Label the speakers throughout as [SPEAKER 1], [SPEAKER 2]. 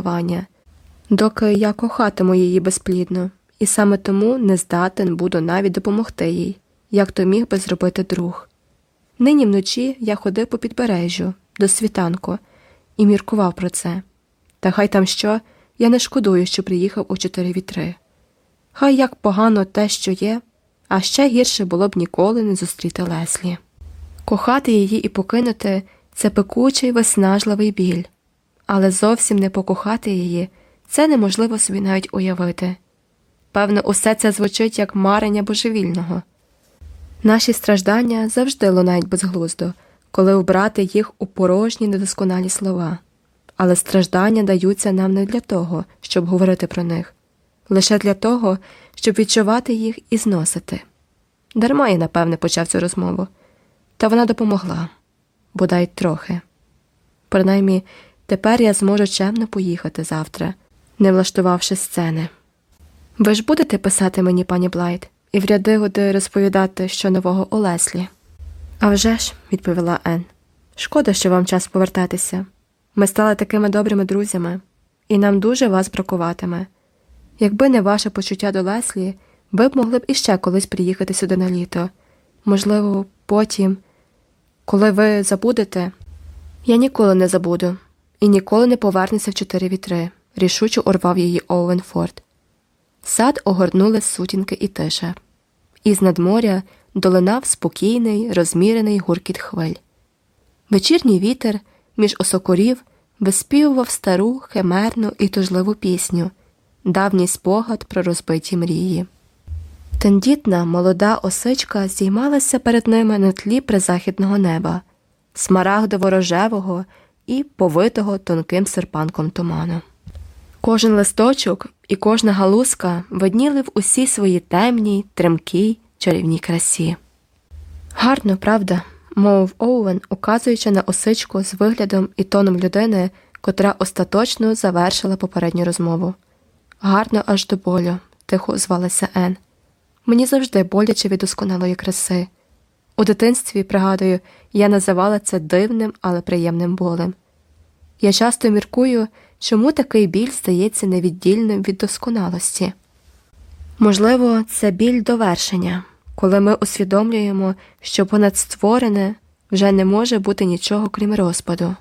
[SPEAKER 1] Ваня, доки я кохатиму її безплідно, і саме тому не здатен буду навіть допомогти їй, як то міг би зробити друг. Нині вночі я ходив по підбережжю до світанку і міркував про це. Та хай там що, я не шкодую, що приїхав у чотири вітри. Хай як погано те, що є, а ще гірше було б ніколи не зустріти Леслі. Кохати її і покинути це пекучий виснажливий біль, але зовсім не покохати її це неможливо собі навіть уявити. Певно, усе це звучить як марення божевільного. Наші страждання завжди лунають безглуздо, коли вбрати їх у порожні недосконалі слова, але страждання даються нам не для того, щоб говорити про них, лише для того, щоб відчувати їх і зносити. Дарма я, напевне, почав цю розмову, та вона допомогла бодай трохи. Принаймні, тепер я зможу чемно поїхати завтра, не влаштувавши сцени. Ви ж будете писати мені, пані Блайт, і в ряди годи розповідати, що нового у Леслі? «А вже ж», – відповіла Ен. Шкода, що вам час повертатися. Ми стали такими добрими друзями, і нам дуже вас бракуватиме. Якби не ваше почуття до Леслі, ви б могли б іще колись приїхати сюди на літо. Можливо, потім, коли ви забудете, я ніколи не забуду і ніколи не повернуся в чотири вітри, рішуче урвав її Оуен Форд. Сад огорнули сутінки і тиша, і з надморя долинав спокійний, розмірений гуркіт хвиль. Вечірній вітер між осокорів виспівував стару, химерну і тужливу пісню, давній спогад про розбиті мрії. Тендітна молода осичка здіймалася перед ними на тлі призахідного неба, смарагдово рожевого і повитого тонким серпанком туману. Кожен листочок і кожна галузка видніли в усій своїй темній, тремкій, чарівній красі. Гарно, правда, мовив Оуен, указуючи на осичку з виглядом і тоном людини, котра остаточно завершила попередню розмову. Гарно аж до болю, тихо звалася Ен. Мені завжди боляче від досконалої краси. У дитинстві, пригадую, я називала це дивним, але приємним болем. Я часто міркую, чому такий біль здається невіддільним від досконалості. Можливо, це біль довершення, коли ми усвідомлюємо, що понад створене вже не може бути нічого крім розпаду.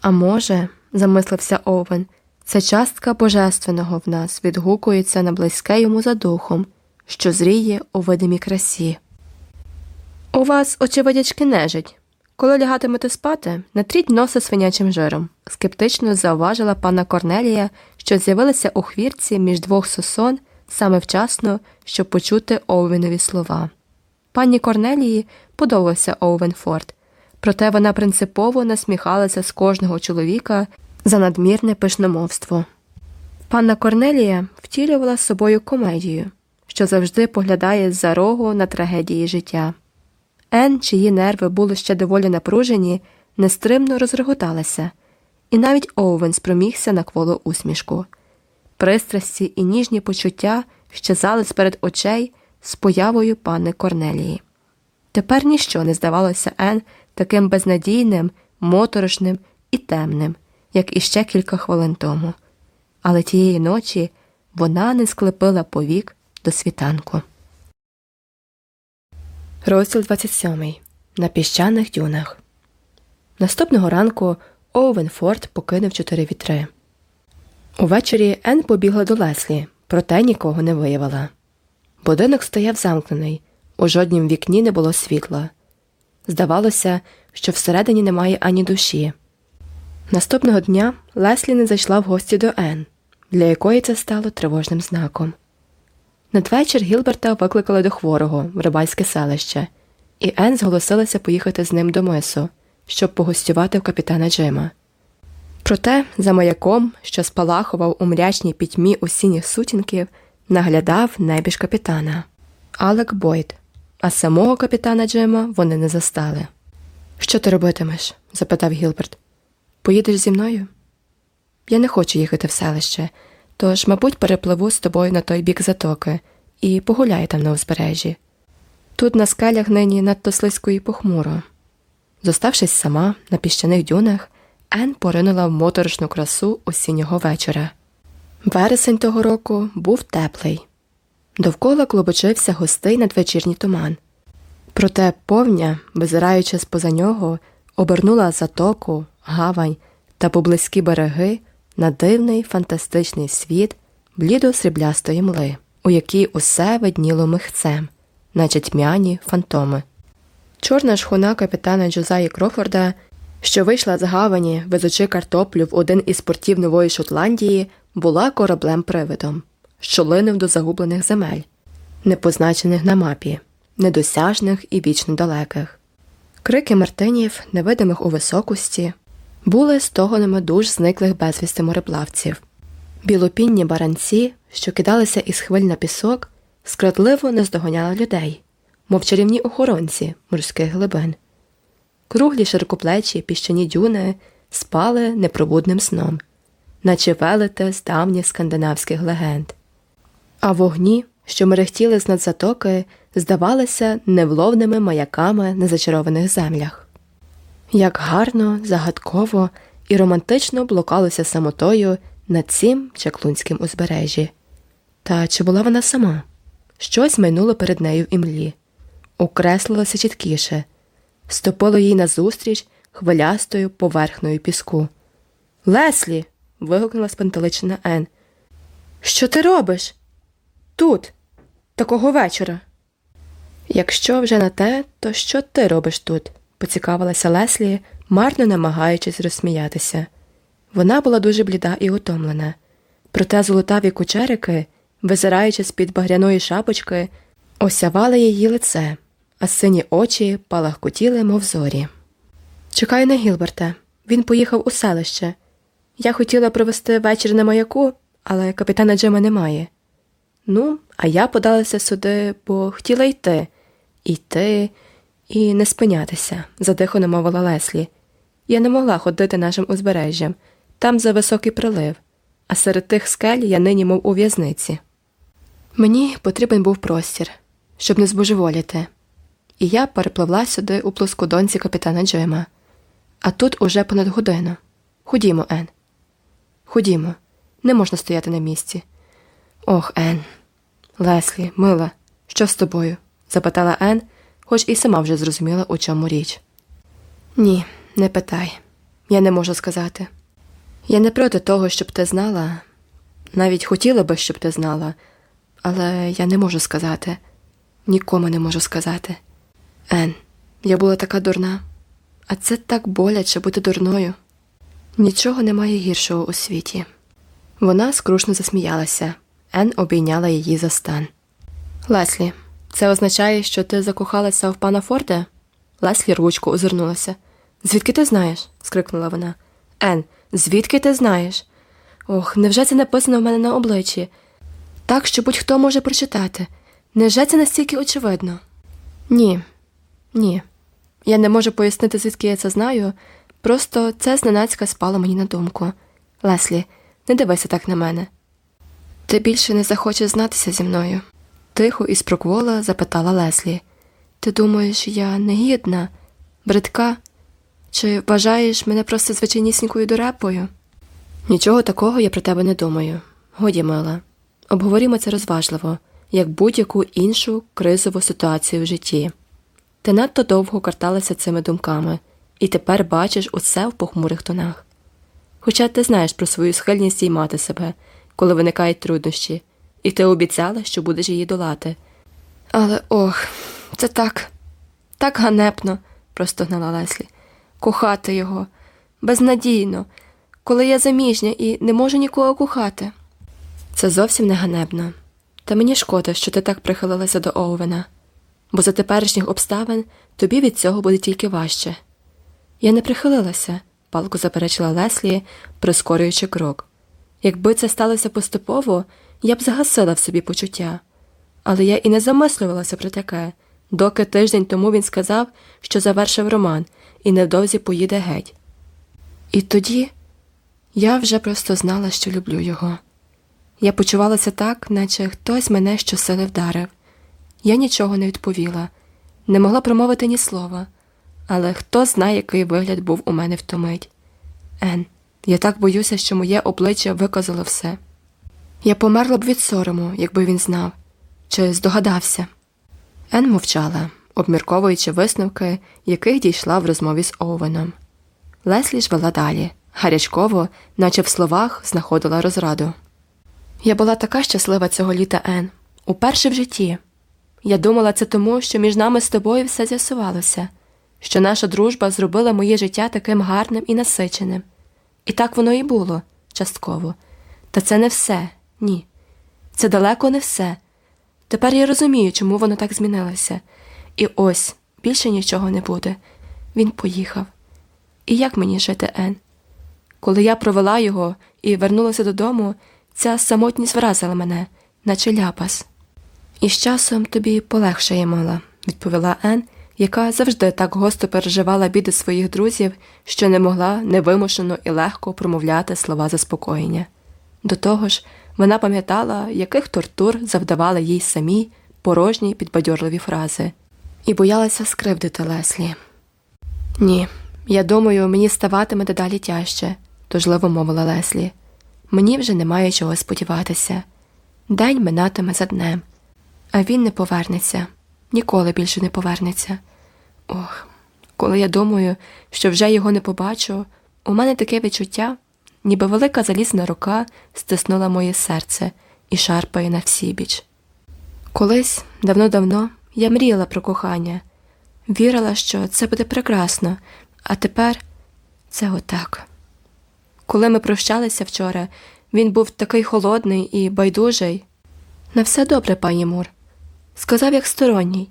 [SPEAKER 1] А може, замислився Овен, це частка божественного в нас відгукується на близьке йому за духом, що зріє у видимій красі. У вас, очевидячки, нежить. Коли лягатимете спати, натріть носа свинячим жиром, скептично зауважила пана Корнелія, що з'явилася у хвірці між двох сосон саме вчасно, щоб почути Оуенові слова. Пані Корнелії подобався Оуен Форд, проте вона принципово насміхалася з кожного чоловіка за надмірне пишномовство. Панна Корнелія втілювала з собою комедію, що завжди поглядає з за рогу на трагедії життя. Ен, чиї нерви були ще доволі напружені, нестримно розреготалася, і навіть Оуен спромігся на кволу усмішку. Пристрасті і ніжні почуття щезали сперед очей з появою пани Корнелії. Тепер ніщо не здавалося Ен таким безнадійним, моторошним і темним, як іще кілька хвилин тому. Але тієї ночі вона не склепила повік до світанку. Розділ 27. На піщаних дюнах. Наступного ранку Оуен Форд покинув чотири вітри. Увечері Ен побігла до Леслі, проте нікого не виявила. Будинок стояв замкнений, у жоднім вікні не було світла. Здавалося, що всередині немає ані душі. Наступного дня Леслі не зайшла в гості до Ен, для якої це стало тривожним знаком. Надвечір Гілберта викликали до хворого в рибальське селище, і Ен зголосилася поїхати з ним до мису, щоб погостювати в капітана Джима. Проте за маяком, що спалахував у мрячній пітьмі осінніх сутінків, наглядав небіж капітана Алек Бойд, а самого капітана Джима вони не застали. Що ти робитимеш? запитав Гілберт. Поїдеш зі мною? Я не хочу їхати в селище. Тож, мабуть, перепливу з тобою на той бік затоки і погуляю там на узбережжі. Тут на скелях нині надто слизько і похмуро. Зоставшись сама на піщаних дюнах, Ен поринула в моторошну красу осіннього вечора. Вересень того року був теплий. Довкола клобочився густий надвечірній туман. Проте повня, визираючи з поза нього, обернула затоку, гавань та поблизькі береги на дивний фантастичний світ блідо сріблястої мли, у якій усе видніло михцем, наче тьмяні фантоми. Чорна шхуна капітана Джозаї Крофорда, що вийшла з гавані, везучи картоплю в один із портів Нової Шотландії, була кораблем привидом, що линув до загублених земель, непозначених на мапі, недосяжних і вічно далеких. Крики мартинів, невидимих у високості, були стогонами душ зниклих безвісти мореплавців. Білопінні баранці, що кидалися із хвиль на пісок, скрадливо наздоганяли людей, мов чарівні охоронці морських глибин. Круглі широкоплечі піщані дюни спали непробудним сном, наче велете з давніх скандинавських легенд. А вогні, що мерехтіли з над затоки, здавалися невловними маяками на зачарованих землях. Як гарно, загадково і романтично блукалося самотою на цім чаклунським узбережжі. Та чи була вона сама? Щось майнуло перед нею в імлі, укреслилося чіткіше, стопило їй назустріч хвилястою поверхною піску. Леслі. вигукнула спантеличена Ен. Що ти робиш? Тут, такого вечора. Якщо вже на те, то що ти робиш тут? Поцікавилася Леслі, марно намагаючись розсміятися. Вона була дуже бліда і утомлена, проте золотаві кучерики, визираючи з під багряної шапочки, осявали її лице, а сині очі палахкотіли, мов зорі. Чекаю на Гілберта. Він поїхав у селище. Я хотіла провести вечір на маяку, але капітана Джима немає. Ну, а я подалася сюди, бо хотіла йти, йти і не спинятися, задихано мовила Леслі. Я не могла ходити нашим узбережжям, там за високий прилив, а серед тих скель я нині мов у в'язниці. Мені потрібен був простір, щоб не збожеволіти, і я перепливла сюди у плоскодонці капітана Джима. А тут уже понад годину. Ходімо, Ен. Ходімо, не можна стояти на місці. Ох, Ен. Леслі, мила, що з тобою? запитала Ен, хоч і сама вже зрозуміла, у чому річ. Ні, не питай, я не можу сказати. Я не проти того, щоб ти знала, навіть хотіла би, щоб ти знала, але я не можу сказати, нікому не можу сказати. Ен, я була така дурна, а це так боляче бути дурною. Нічого немає гіршого у світі. Вона скрушно засміялася. Ен обійняла її за стан. Леслі, це означає, що ти закохалася в пана Форде? Леслі ручку озирнулася. Звідки ти знаєш? скрикнула вона. Ен, звідки ти знаєш? Ох, невже це написано в мене на обличчі? Так, що будь-хто може прочитати. Невже це настільки очевидно? Ні, ні. Я не можу пояснити, звідки я це знаю. Просто це зненацька спало мені на думку. Леслі, не дивися так на мене. Ти більше не захочеш знатися зі мною? Тихо і спроквола запитала Леслі. Ти думаєш, я негідна, бридка? Чи вважаєш мене просто звичайнісінькою дурепою? Нічого такого я про тебе не думаю. Годі, мила. Обговорімо це розважливо, як будь-яку іншу кризову ситуацію в житті. Ти надто довго карталася цими думками, і тепер бачиш усе в похмурих тонах. Хоча ти знаєш про свою схильністьіймати себе, коли виникають труднощі, і ти обіцяла, що будеш її долати. Але ох, це так, так ганебно, простогнала Леслі. Кохати його безнадійно, коли я заміжня і не можу нікого кохати. Це зовсім не ганебно. Та мені шкода, що ти так прихилилася до Оуена, бо за теперішніх обставин тобі від цього буде тільки важче. Я не прихилилася, палко заперечила Леслі, прискорюючи крок. Якби це сталося поступово, я б загасила в собі почуття. Але я і не замислювалася про таке, доки тиждень тому він сказав, що завершив роман і невдовзі поїде геть. І тоді я вже просто знала, що люблю його. Я почувалася так, наче хтось мене щосили вдарив. Я нічого не відповіла, не могла промовити ні слова, але хто знає, який вигляд був у мене в ту. Ен. Я так боюся, що моє обличчя виказало все. Я померла б від сорому, якби він знав, чи здогадався. Ен мовчала, обмірковуючи висновки, яких дійшла в розмові з Оуеном. Леслі ж вела далі, гарячково, наче в словах, знаходила розраду. Я була така щаслива цього літа, Ен, уперше в житті. Я думала це тому, що між нами з тобою все з'ясувалося, що наша дружба зробила моє життя таким гарним і насиченим. І так воно і було частково. Та це не все, ні. Це далеко не все. Тепер я розумію, чому воно так змінилося. І ось більше нічого не буде. Він поїхав. І як мені жити, Ен? Коли я провела його і вернулася додому, ця самотність вразила мене, наче ляпас. І з часом тобі полегшає мала, відповіла Ен, яка завжди так госто переживала біди своїх друзів, що не могла невимушено і легко промовляти слова заспокоєння. До того ж, вона пам'ятала, яких тортур завдавали їй самі порожні підбадьорливі фрази, і боялася скривдити Леслі. Ні, я думаю, мені ставатиме дедалі тяжче, тужливо мовила Леслі. Мені вже немає чого сподіватися. День минатиме за днем, а він не повернеться, ніколи більше не повернеться. Ох, коли я думаю, що вже його не побачу, у мене таке відчуття, ніби велика залізна рука стиснула моє серце і шарпає на всі. Колись, давно-давно, я мріяла про кохання, вірила, що це буде прекрасно, а тепер це отак. Коли ми прощалися вчора, він був такий холодний і байдужий. На все добре, пані Мур, сказав як сторонній,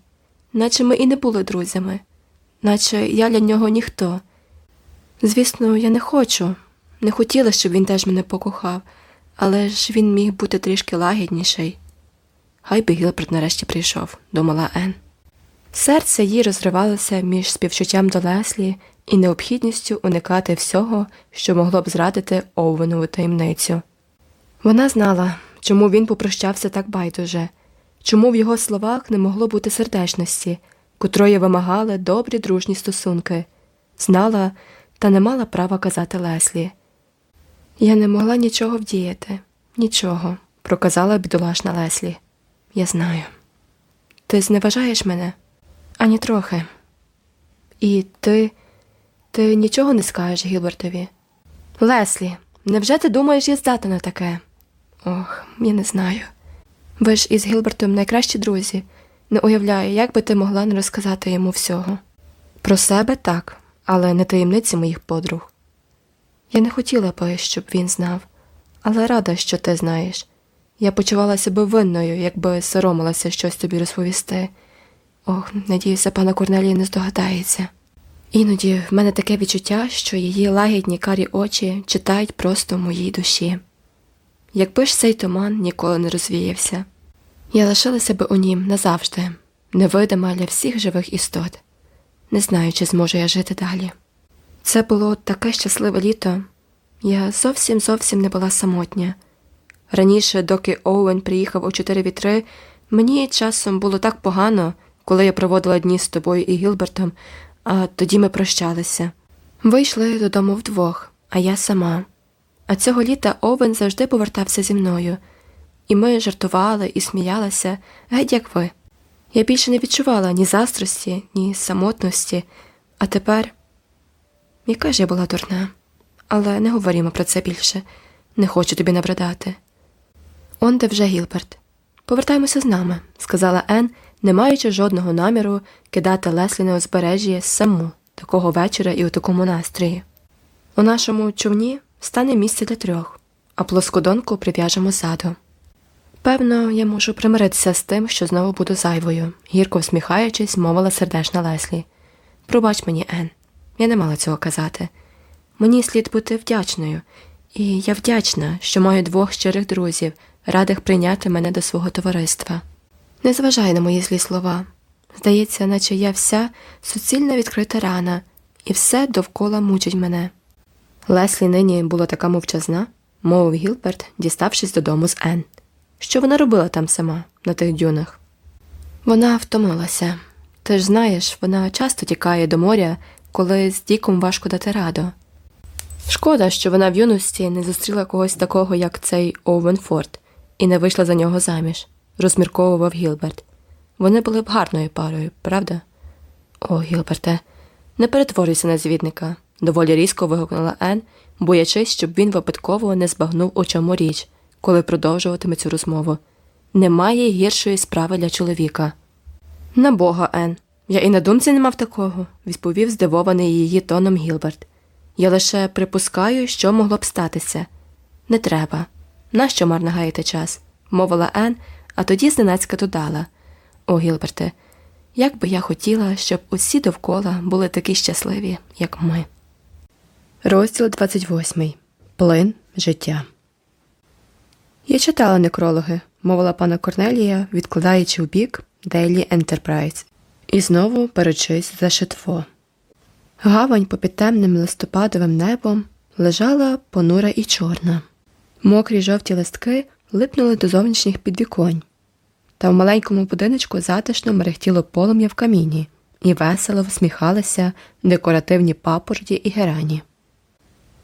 [SPEAKER 1] наче ми і не були друзями, наче я для нього ніхто. Звісно, я не хочу, не хотіла, щоб він теж мене покохав, але ж він міг бути трішки лагідніший. Хай би Гілберт нарешті прийшов, думала Ен. Серце їй розривалося між співчуттям до Леслі і необхідністю уникати всього, що могло б зрадити Оуенову таємницю. Вона знала, чому він попрощався так байдуже, чому в його словах не могло бути сердечності, котрої вимагали добрі дружні стосунки, знала та не мала права казати Леслі. Я не могла нічого вдіяти, нічого, проказала бідолашна Леслі. Я знаю. Ти зневажаєш мене? Ані трохи. І ти. Ти нічого не скажеш Гілбертові? Леслі, невже ти думаєш, я здатна на таке? Ох, я не знаю. Ви ж із Гілбертом найкращі друзі. Не уявляю, як би ти могла не розказати йому всього. Про себе так, але не таємниці моїх подруг. Я не хотіла би, щоб він знав, але рада, що ти знаєш. Я почувалася би винною, якби соромилася щось тобі розповісти. Ох, надіюся, пана Корнелія не здогадається. Іноді в мене таке відчуття, що її лагідні карі очі читають просто в моїй душі. Якби ж цей туман ніколи не розвіявся, я лишилася би у нім назавжди, невидима для всіх живих істот, не знаю, чи зможу я жити далі. Це було таке щасливе літо, я зовсім зовсім не була самотня. Раніше, доки Оуен приїхав у чотири вітри, мені часом було так погано, коли я проводила дні з тобою і Гілбертом, а тоді ми прощалися. Вийшли додому вдвох, а я сама. А цього літа Овен завжди повертався зі мною, і ми жартували і сміялися, геть як ви. Я більше не відчувала ні застрості, ні самотності, а тепер яка ж я була дурна, але не говоримо про це більше, не хочу тобі набридати. Он де вже Гілберт. Повертаємося з нами, сказала Ен, не маючи жодного наміру кидати Леслі на узбережжя саму такого вечора і у такому настрої. У нашому човні стане місце для трьох, а плоскодонку прив'яжемо ззаду. Певно, я можу примиритися з тим, що знову буду зайвою, гірко всміхаючись, мовила сердешна Леслі. Пробач мені, Ен, я не мала цього казати. Мені слід бути вдячною, і я вдячна, що маю двох щирих друзів, радих прийняти мене до свого товариства. Не зважай на мої злі слова. Здається, наче я вся суцільна відкрита рана, і все довкола мучить мене. Леслі нині була така мовчазна, мовив Гілберт, діставшись додому з Ен. Що вона робила там сама, на тих дюнах? Вона втомилася. Ти ж знаєш, вона часто тікає до моря, коли з Діком важко дати раду. Шкода, що вона в юності не зустріла когось такого, як цей Оуен Форд, і не вийшла за нього заміж, розмірковував Гілберт. Вони були б гарною парою, правда? О, Гілберте, не перетворюйся на звідника, доволі різко вигукнула Ен, боячись, щоб він випадково не збагнув у чому річ, коли продовжуватиме цю розмову. Немає гіршої справи для чоловіка. На бога, Ен. Я і на думці не мав такого, відповів здивований її тоном Гілберт. Я лише припускаю, що могло б статися. Не треба. Нащо марно гаяти час? мовила Ен, а тоді зненацька додала. О, Гілберте, як би я хотіла, щоб усі довкола були такі щасливі, як ми. Розділ 28. Плин життя. Я читала некрологи, мовила пана Корнелія, відкладаючи в бік Daily Enterprise, і знову беручись за шитво. Гавань попід темним листопадовим небом лежала понура і чорна. Мокрі жовті листки липнули до зовнішніх підвіконь, та в маленькому будиночку затишно мерехтіло полум'я в каміні і весело всміхалися декоративні папороті і герані.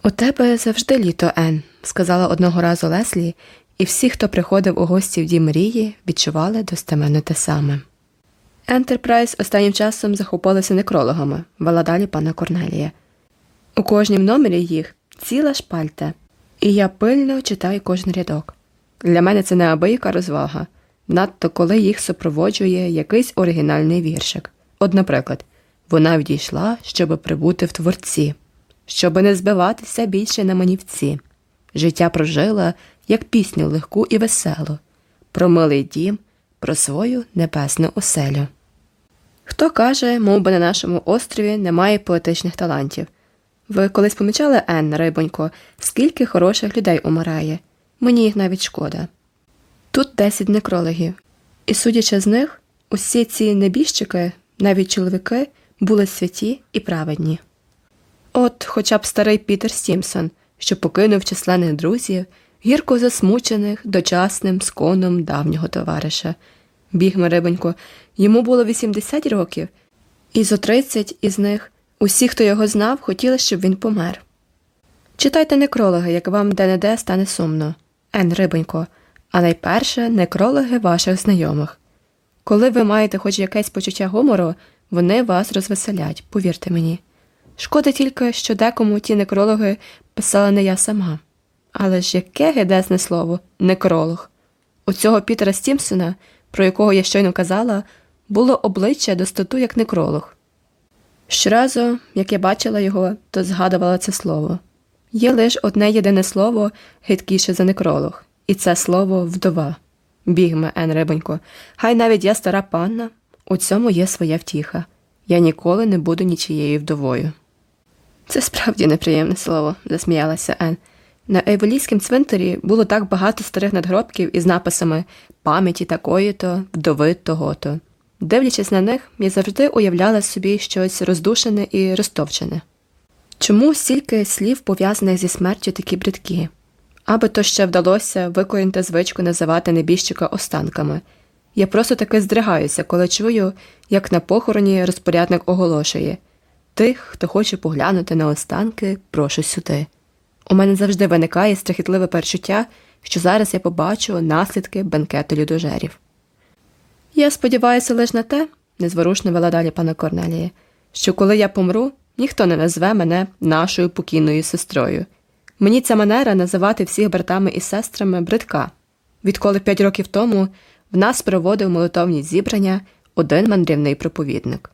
[SPEAKER 1] У тебе завжди літо, Ен, сказала одного разу Леслі, і всі, хто приходив у гості в дім мрії, відчували достеменно те саме. Ентерпрайз останнім часом захопилися некрологами, вела далі пана Корнелія. У кожнім номері їх ціла шпальта, і я пильно читаю кожен рядок. Для мене це неабияка розвага, надто коли їх супроводжує якийсь оригінальний віршик. От, наприклад, вона відійшла, щоб прибути в творці, щоб не збиватися більше на манівці. Життя прожила, як пісню легку і веселу, про милий дім, про свою небесну оселю. Хто каже, мов би на нашому острові немає поетичних талантів. Ви колись помічали, Ен, рибонько, скільки хороших людей умирає, мені їх навіть шкода. Тут десять некрологів, і, судячи з них, усі ці небіжчики, навіть чоловіки, були святі і праведні. От хоча б старий Пітер Стімсон, що покинув численних друзів, гірко засмучених дочасним сконом давнього товариша. Бігме рибонько, йому було 80 років, і зо 30 із них усі, хто його знав, хотіли, щоб він помер. Читайте некрологи, як вам де-не-де стане сумно, Ен рибонько, а найперше некрологи ваших знайомих. Коли ви маєте хоч якесь почуття гумору, вони вас розвеселять, повірте мені. Шкода тільки, що декому ті некрологи писала не я сама. Але ж яке гидесне слово некролог. У цього Пітера Стімсона, про якого я щойно казала, було обличчя достоту як некролог. Щоразу, як я бачила його, то згадувала це слово. Є лише одне єдине слово гидкіше за некролог, і це слово вдова. Бігме, Ен Рибонько, хай навіть я стара панна, у цьому є своя втіха. Я ніколи не буду нічією вдовою. Це справді неприємне слово, засміялася Ен. На Ейволійському цвинтарі було так багато старих надгробків із написами пам'яті такої то, вдови того то. Дивлячись на них, я завжди уявляла собі щось роздушене і розтовчене. Чому стільки слів пов'язаних зі смертю такі бридкі? Аби то ще вдалося викорінити звичку називати небіжчика останками. Я просто таки здригаюся, коли чую, як на похороні розпорядник оголошує тих, хто хоче поглянути на останки, прошу сюди. У мене завжди виникає страхітливе перечуття, що зараз я побачу наслідки бенкету людожерів. Я сподіваюся лише на те, незворушно вела далі пана Корнелія, що коли я помру, ніхто не назве мене нашою покійною сестрою. Мені ця манера називати всіх братами і сестрами бридка. Відколи п'ять років тому в нас проводив молитовні зібрання один мандрівний проповідник.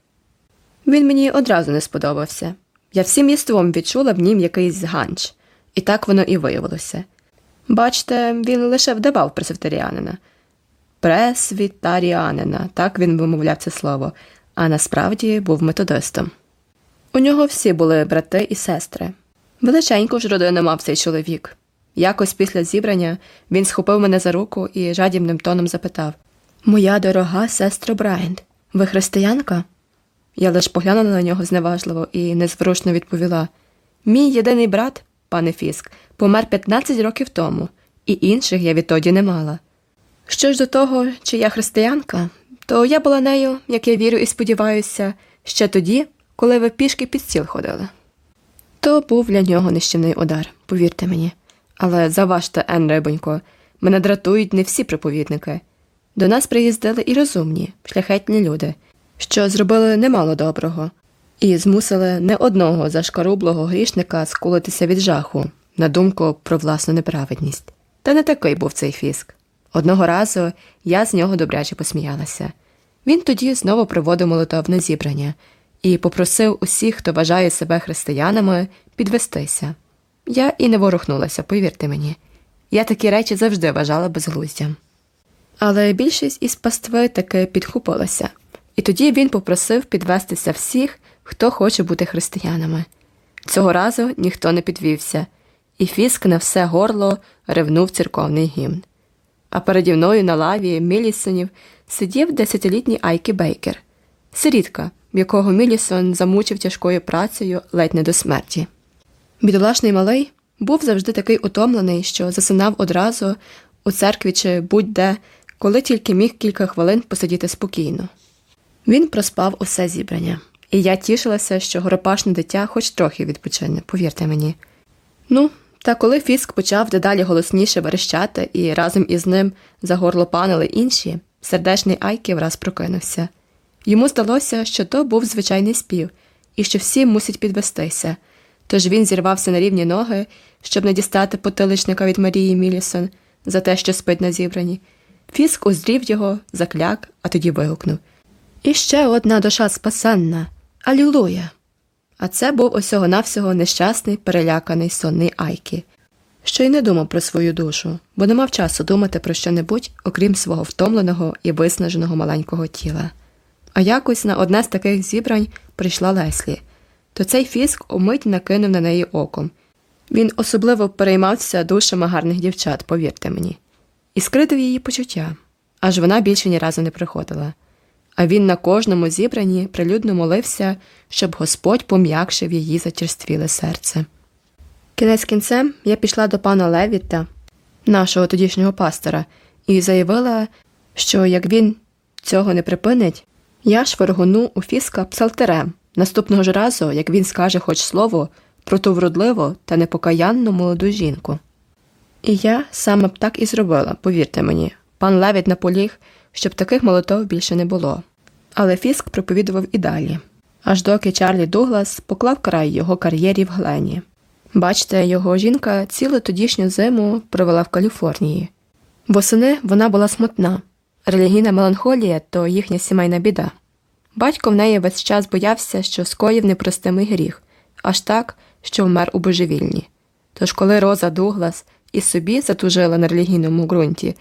[SPEAKER 1] Він мені одразу не сподобався. Я всім єством відчула в нім якийсь ганч, і так воно і виявилося. Бачте, він лише вдавав пресвітеріанина. Пресвітаріанина, так він вимовляв це слово, а насправді був методистом. У нього всі були брати і сестри. Величеньку ж родину мав цей чоловік. Якось після зібрання він схопив мене за руку і жадібним тоном запитав Моя дорога сестро Брайант, ви християнка? Я лише поглянула на нього зневажливо і незворушно відповіла Мій єдиний брат, пане Фіск, помер 15 років тому, і інших я відтоді не мала. Що ж до того, чи я християнка, то я була нею, як я вірю і сподіваюся, ще тоді, коли ви пішки під стіл ходили. То був для нього нищівний удар, повірте мені. Але заважте, Ен Рибонько, мене дратують не всі проповідники. До нас приїздили і розумні, шляхетні люди, що зробили немало доброго, і змусили не одного зашкарублого грішника скулитися від жаху на думку про власну неправедність. Та не такий був цей фіск. Одного разу я з нього добряче посміялася. Він тоді знову проводив молитовне зібрання і попросив усіх, хто вважає себе християнами, підвестися. Я і не ворухнулася, повірте мені. Я такі речі завжди вважала безглуздям. Але більшість із пастви таки підхопилася, і тоді він попросив підвестися всіх, хто хоче бути християнами. Цього разу ніхто не підвівся, і фіск на все горло ревнув церковний гімн. А переді мною на лаві Мілісонів сидів десятилітній Айкі Бейкер, сирітка, якого Мілісон замучив тяжкою працею ледь не до смерті. Бідолашний малий був завжди такий утомлений, що засинав одразу у церкві чи будь-де, коли тільки міг кілька хвилин посидіти спокійно. Він проспав усе зібрання, і я тішилася, що горопашне дитя хоч трохи відпочине, повірте мені. Ну, та коли Фіск почав дедалі голосніше верещати і разом із ним загорлопанили інші, сердечний Айки враз прокинувся. Йому здалося, що то був звичайний спів, і що всі мусять підвестися. Тож він зірвався на рівні ноги, щоб не дістати потиличника від Марії Мілісон за те, що спить на зібранні. Фіск узрів його, закляк, а тоді вигукнув І ще одна душа спасенна. Алілуя! А це був усього навсього нещасний, переляканий сонний Айкі, що й не думав про свою душу, бо не мав часу думати про що-небудь, окрім свого втомленого і виснаженого маленького тіла. А якось на одне з таких зібрань прийшла Леслі, то цей фіск умить накинув на неї оком. Він особливо переймався душами гарних дівчат, повірте мені, і скритив її почуття, аж вона більше ні разу не приходила а він на кожному зібранні прилюдно молився, щоб Господь пом'якшив її зачерствіле серце. Кінець кінцем я пішла до пана Левіта, нашого тодішнього пастора, і заявила, що як він цього не припинить, я швергону у фіска псалтерем наступного ж разу, як він скаже хоч слово про ту вродливу та непокаянну молоду жінку. І я саме б так і зробила, повірте мені, пан Левіт наполіг, щоб таких молотов більше не було. Але Фіск проповідував і далі, аж доки Чарлі Дуглас поклав край його кар'єрі в Глені. Бачте, його жінка цілу тодішню зиму провела в Каліфорнії. Восени вона була смутна, релігійна меланхолія то їхня сімейна біда. Батько в неї весь час боявся, що скоїв непростимий гріх, аж так, що вмер у божевільні. Тож, коли Роза Дуглас і собі затужила на релігійному ґрунті,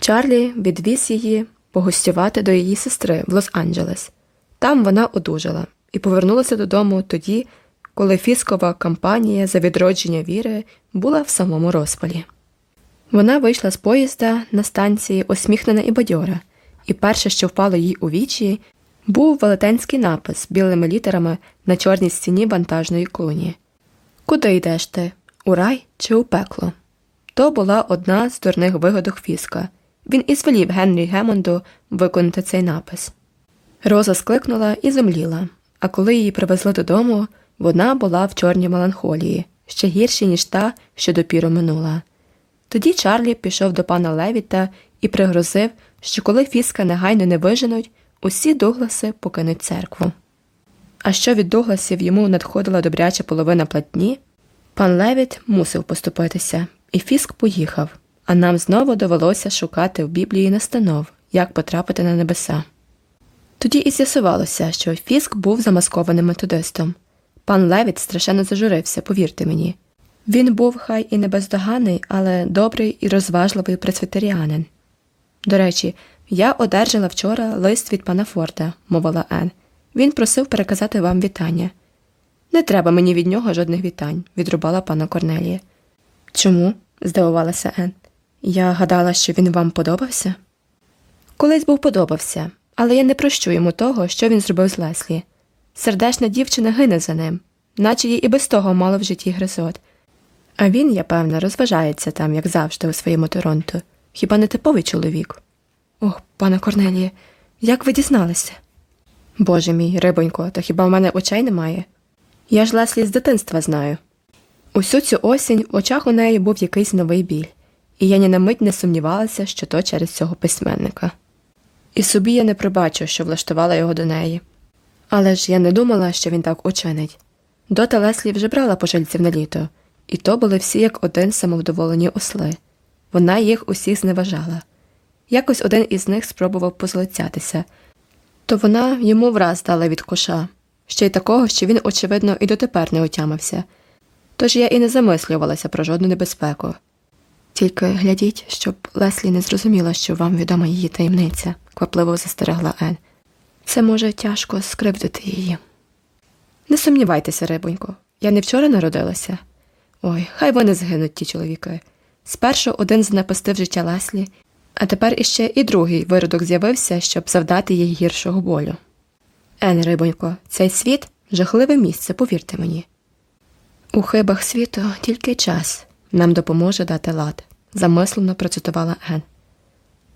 [SPEAKER 1] Чарлі відвіз її погостювати до її сестри в Лос-Анджелес. Там вона одужала і повернулася додому тоді, коли фіскова кампанія за відродження віри була в самому розпалі. Вона вийшла з поїзда на станції осміхнена і бадьора, і перше, що впало їй у вічі, був велетенський напис білими літерами на чорній стіні вантажної клуні. Куди йдеш ти? У рай чи у пекло? То була одна з дурних вигадок Фіска, він і звелів Генрі Гемонду виконати цей напис. Роза скликнула і зомліла, а коли її привезли додому, вона була в чорній меланхолії, ще гірші, ніж та, що допіру минула. Тоді Чарлі пішов до пана Левіта і пригрозив, що коли Фіска негайно не виженуть, усі Дугласи покинуть церкву. А що від Дугласів йому надходила добряча половина платні, пан Левіт мусив поступитися, і Фіск поїхав а нам знову довелося шукати в Біблії настанов, як потрапити на небеса. Тоді і з'ясувалося, що Фіск був замаскованим методистом. Пан Левіт страшенно зажурився, повірте мені. Він був хай і не бездоганий, але добрий і розважливий пресвітеріанин. До речі, я одержала вчора лист від пана Форда, мовила Ен. Він просив переказати вам вітання. Не треба мені від нього жодних вітань, відрубала пана Корнелія. Чому? здивувалася Ен. Я гадала, що він вам подобався? Колись був подобався, але я не прощу йому того, що він зробив з Леслі. Сердешна дівчина гине за ним, наче їй і без того мало в житті гризот. А він, я певна, розважається там, як завжди, у своєму Торонто. Хіба не типовий чоловік? Ох, пане Корнеліє, як ви дізналися? Боже мій, рибонько, то хіба в мене очей немає? Я ж Леслі з дитинства знаю, Усю цю осінь в очах у неї був якийсь новий біль, і я ні на мить не сумнівалася, що то через цього письменника. І собі я не пробачу, що влаштувала його до неї. Але ж я не думала, що він так учинить. Дота Леслі вже брала пожильців на літо, і то були всі як один самовдоволені осли. Вона їх усіх зневажала. Якось один із них спробував позлицятися, то вона йому враз дала від коша, ще й такого, що він, очевидно, і дотепер не отямився. Тож я і не замислювалася про жодну небезпеку. Тільки глядіть, щоб Леслі не зрозуміла, що вам відома її таємниця, квапливо застерегла Ен. Це може тяжко скривдити її. Не сумнівайтеся, рибонько, я не вчора народилася. Ой, хай вони згинуть, ті чоловіки. Спершу один занапастив життя Леслі, а тепер іще і другий виродок з'явився, щоб завдати їй гіршого болю. Ен, рибонько, цей світ жахливе місце, повірте мені. У хибах світу тільки час нам допоможе дати лад, замислено процитувала Ен.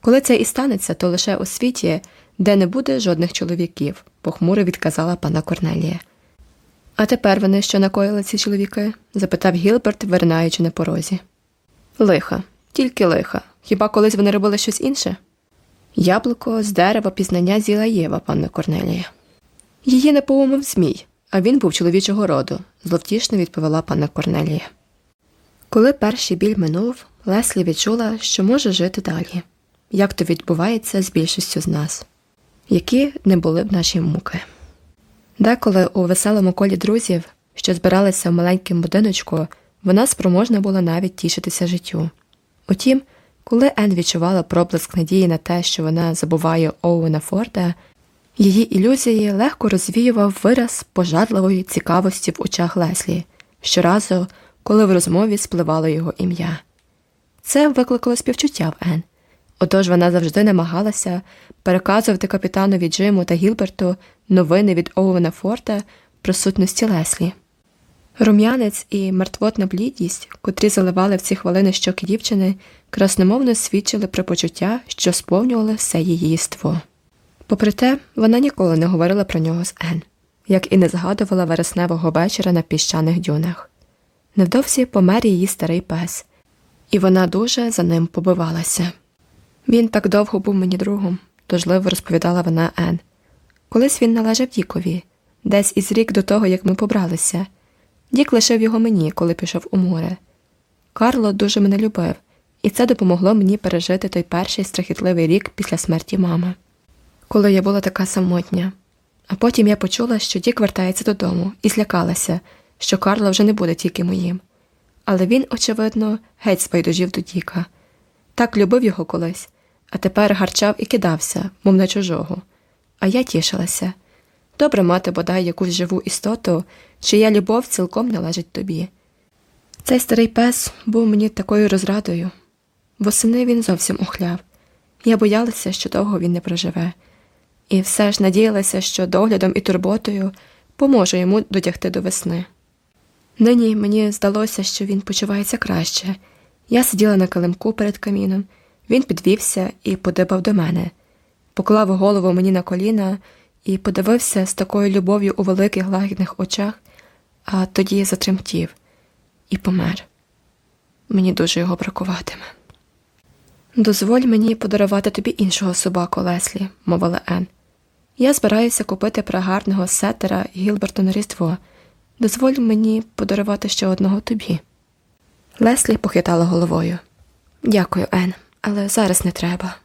[SPEAKER 1] Коли це і станеться, то лише у світі, де не буде жодних чоловіків, похмуро відказала пана Корнелія. А тепер вони що накоїли ці чоловіки? запитав Гілберт, виринаючи на порозі. Лиха, тільки лиха. Хіба колись вони робили щось інше? Яблуко з дерева пізнання з'їла Єва, пане Корнелія. Її не поумив змій, а він був чоловічого роду, зловтішно відповіла пана Корнелія. Коли перший біль минув, Леслі відчула, що може жити далі, як то відбувається з більшістю з нас, які не були б наші муки. Деколи у веселому колі друзів, що збиралися в маленькому будиночку, вона спроможна була навіть тішитися життю. Утім, коли Ен відчувала проблиск надії на те, що вона забуває Оуена Форда, її ілюзії легко розвіював вираз пожадливої цікавості в очах Леслі, щоразу, коли в розмові спливало його ім'я. Це викликало співчуття в Ен. Отож вона завжди намагалася переказувати капітанові Джиму та Гілберту новини від Оуена Форта про сутності Леслі. Рум'янець і мертвотна блідість, котрі заливали в ці хвилини щоки дівчини, красномовно свідчили про почуття, що сповнювали все її єство. Попри те, вона ніколи не говорила про нього з Ен, як і не згадувала вересневого вечора на піщаних дюнах. Невдовзі помер її старий пес, і вона дуже за ним побивалася. Він так довго був мені другом, тужливо розповідала вона Ен. Колись він належав Дікові, десь із рік до того, як ми побралися. Дік лишив його мені, коли пішов у море. Карло дуже мене любив, і це допомогло мені пережити той перший страхітливий рік після смерті мами, коли я була така самотня. А потім я почула, що Дік вертається додому, і злякалася, що Карло вже не буде тільки моїм. Але він, очевидно, геть спайдужів до Діка. Так любив його колись, а тепер гарчав і кидався, мов на чужого. А я тішилася. Добре мати бодай якусь живу істоту, чия любов цілком належить тобі. Цей старий пес був мені такою розрадою. Восени він зовсім охляв. Я боялася, що довго він не проживе, і все ж надіялася, що доглядом і турботою поможу йому дотягти до весни. Нині мені здалося, що він почувається краще. Я сиділа на килимку перед каміном, він підвівся і подибав до мене, поклав голову мені на коліна і подивився з такою любов'ю у великих лагідних очах, а тоді затремтів і помер. Мені дуже його бракуватиме. Дозволь мені подарувати тобі іншого собаку, Леслі, мовила Ен. Я збираюся купити прагарного сетера Гілберту на Різдво. Дозволь мені подарувати ще одного тобі. Леслі похитала головою. Дякую, Ен, але зараз не треба.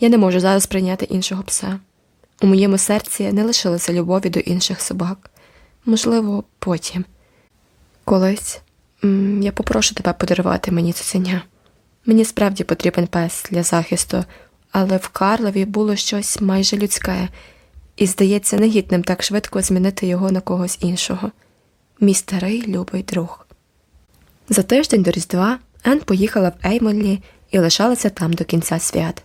[SPEAKER 1] Я не можу зараз прийняти іншого пса. У моєму серці не лишилося любові до інших собак. Можливо, потім. Колись я попрошу тебе подарувати мені цуценя. Мені справді потрібен пес для захисту, але в Карлові було щось майже людське, і, здається, негідним так швидко змінити його на когось іншого. Мій старий любий друг. За тиждень до Різдва Ен поїхала в Еймонлі і лишалася там до кінця свят.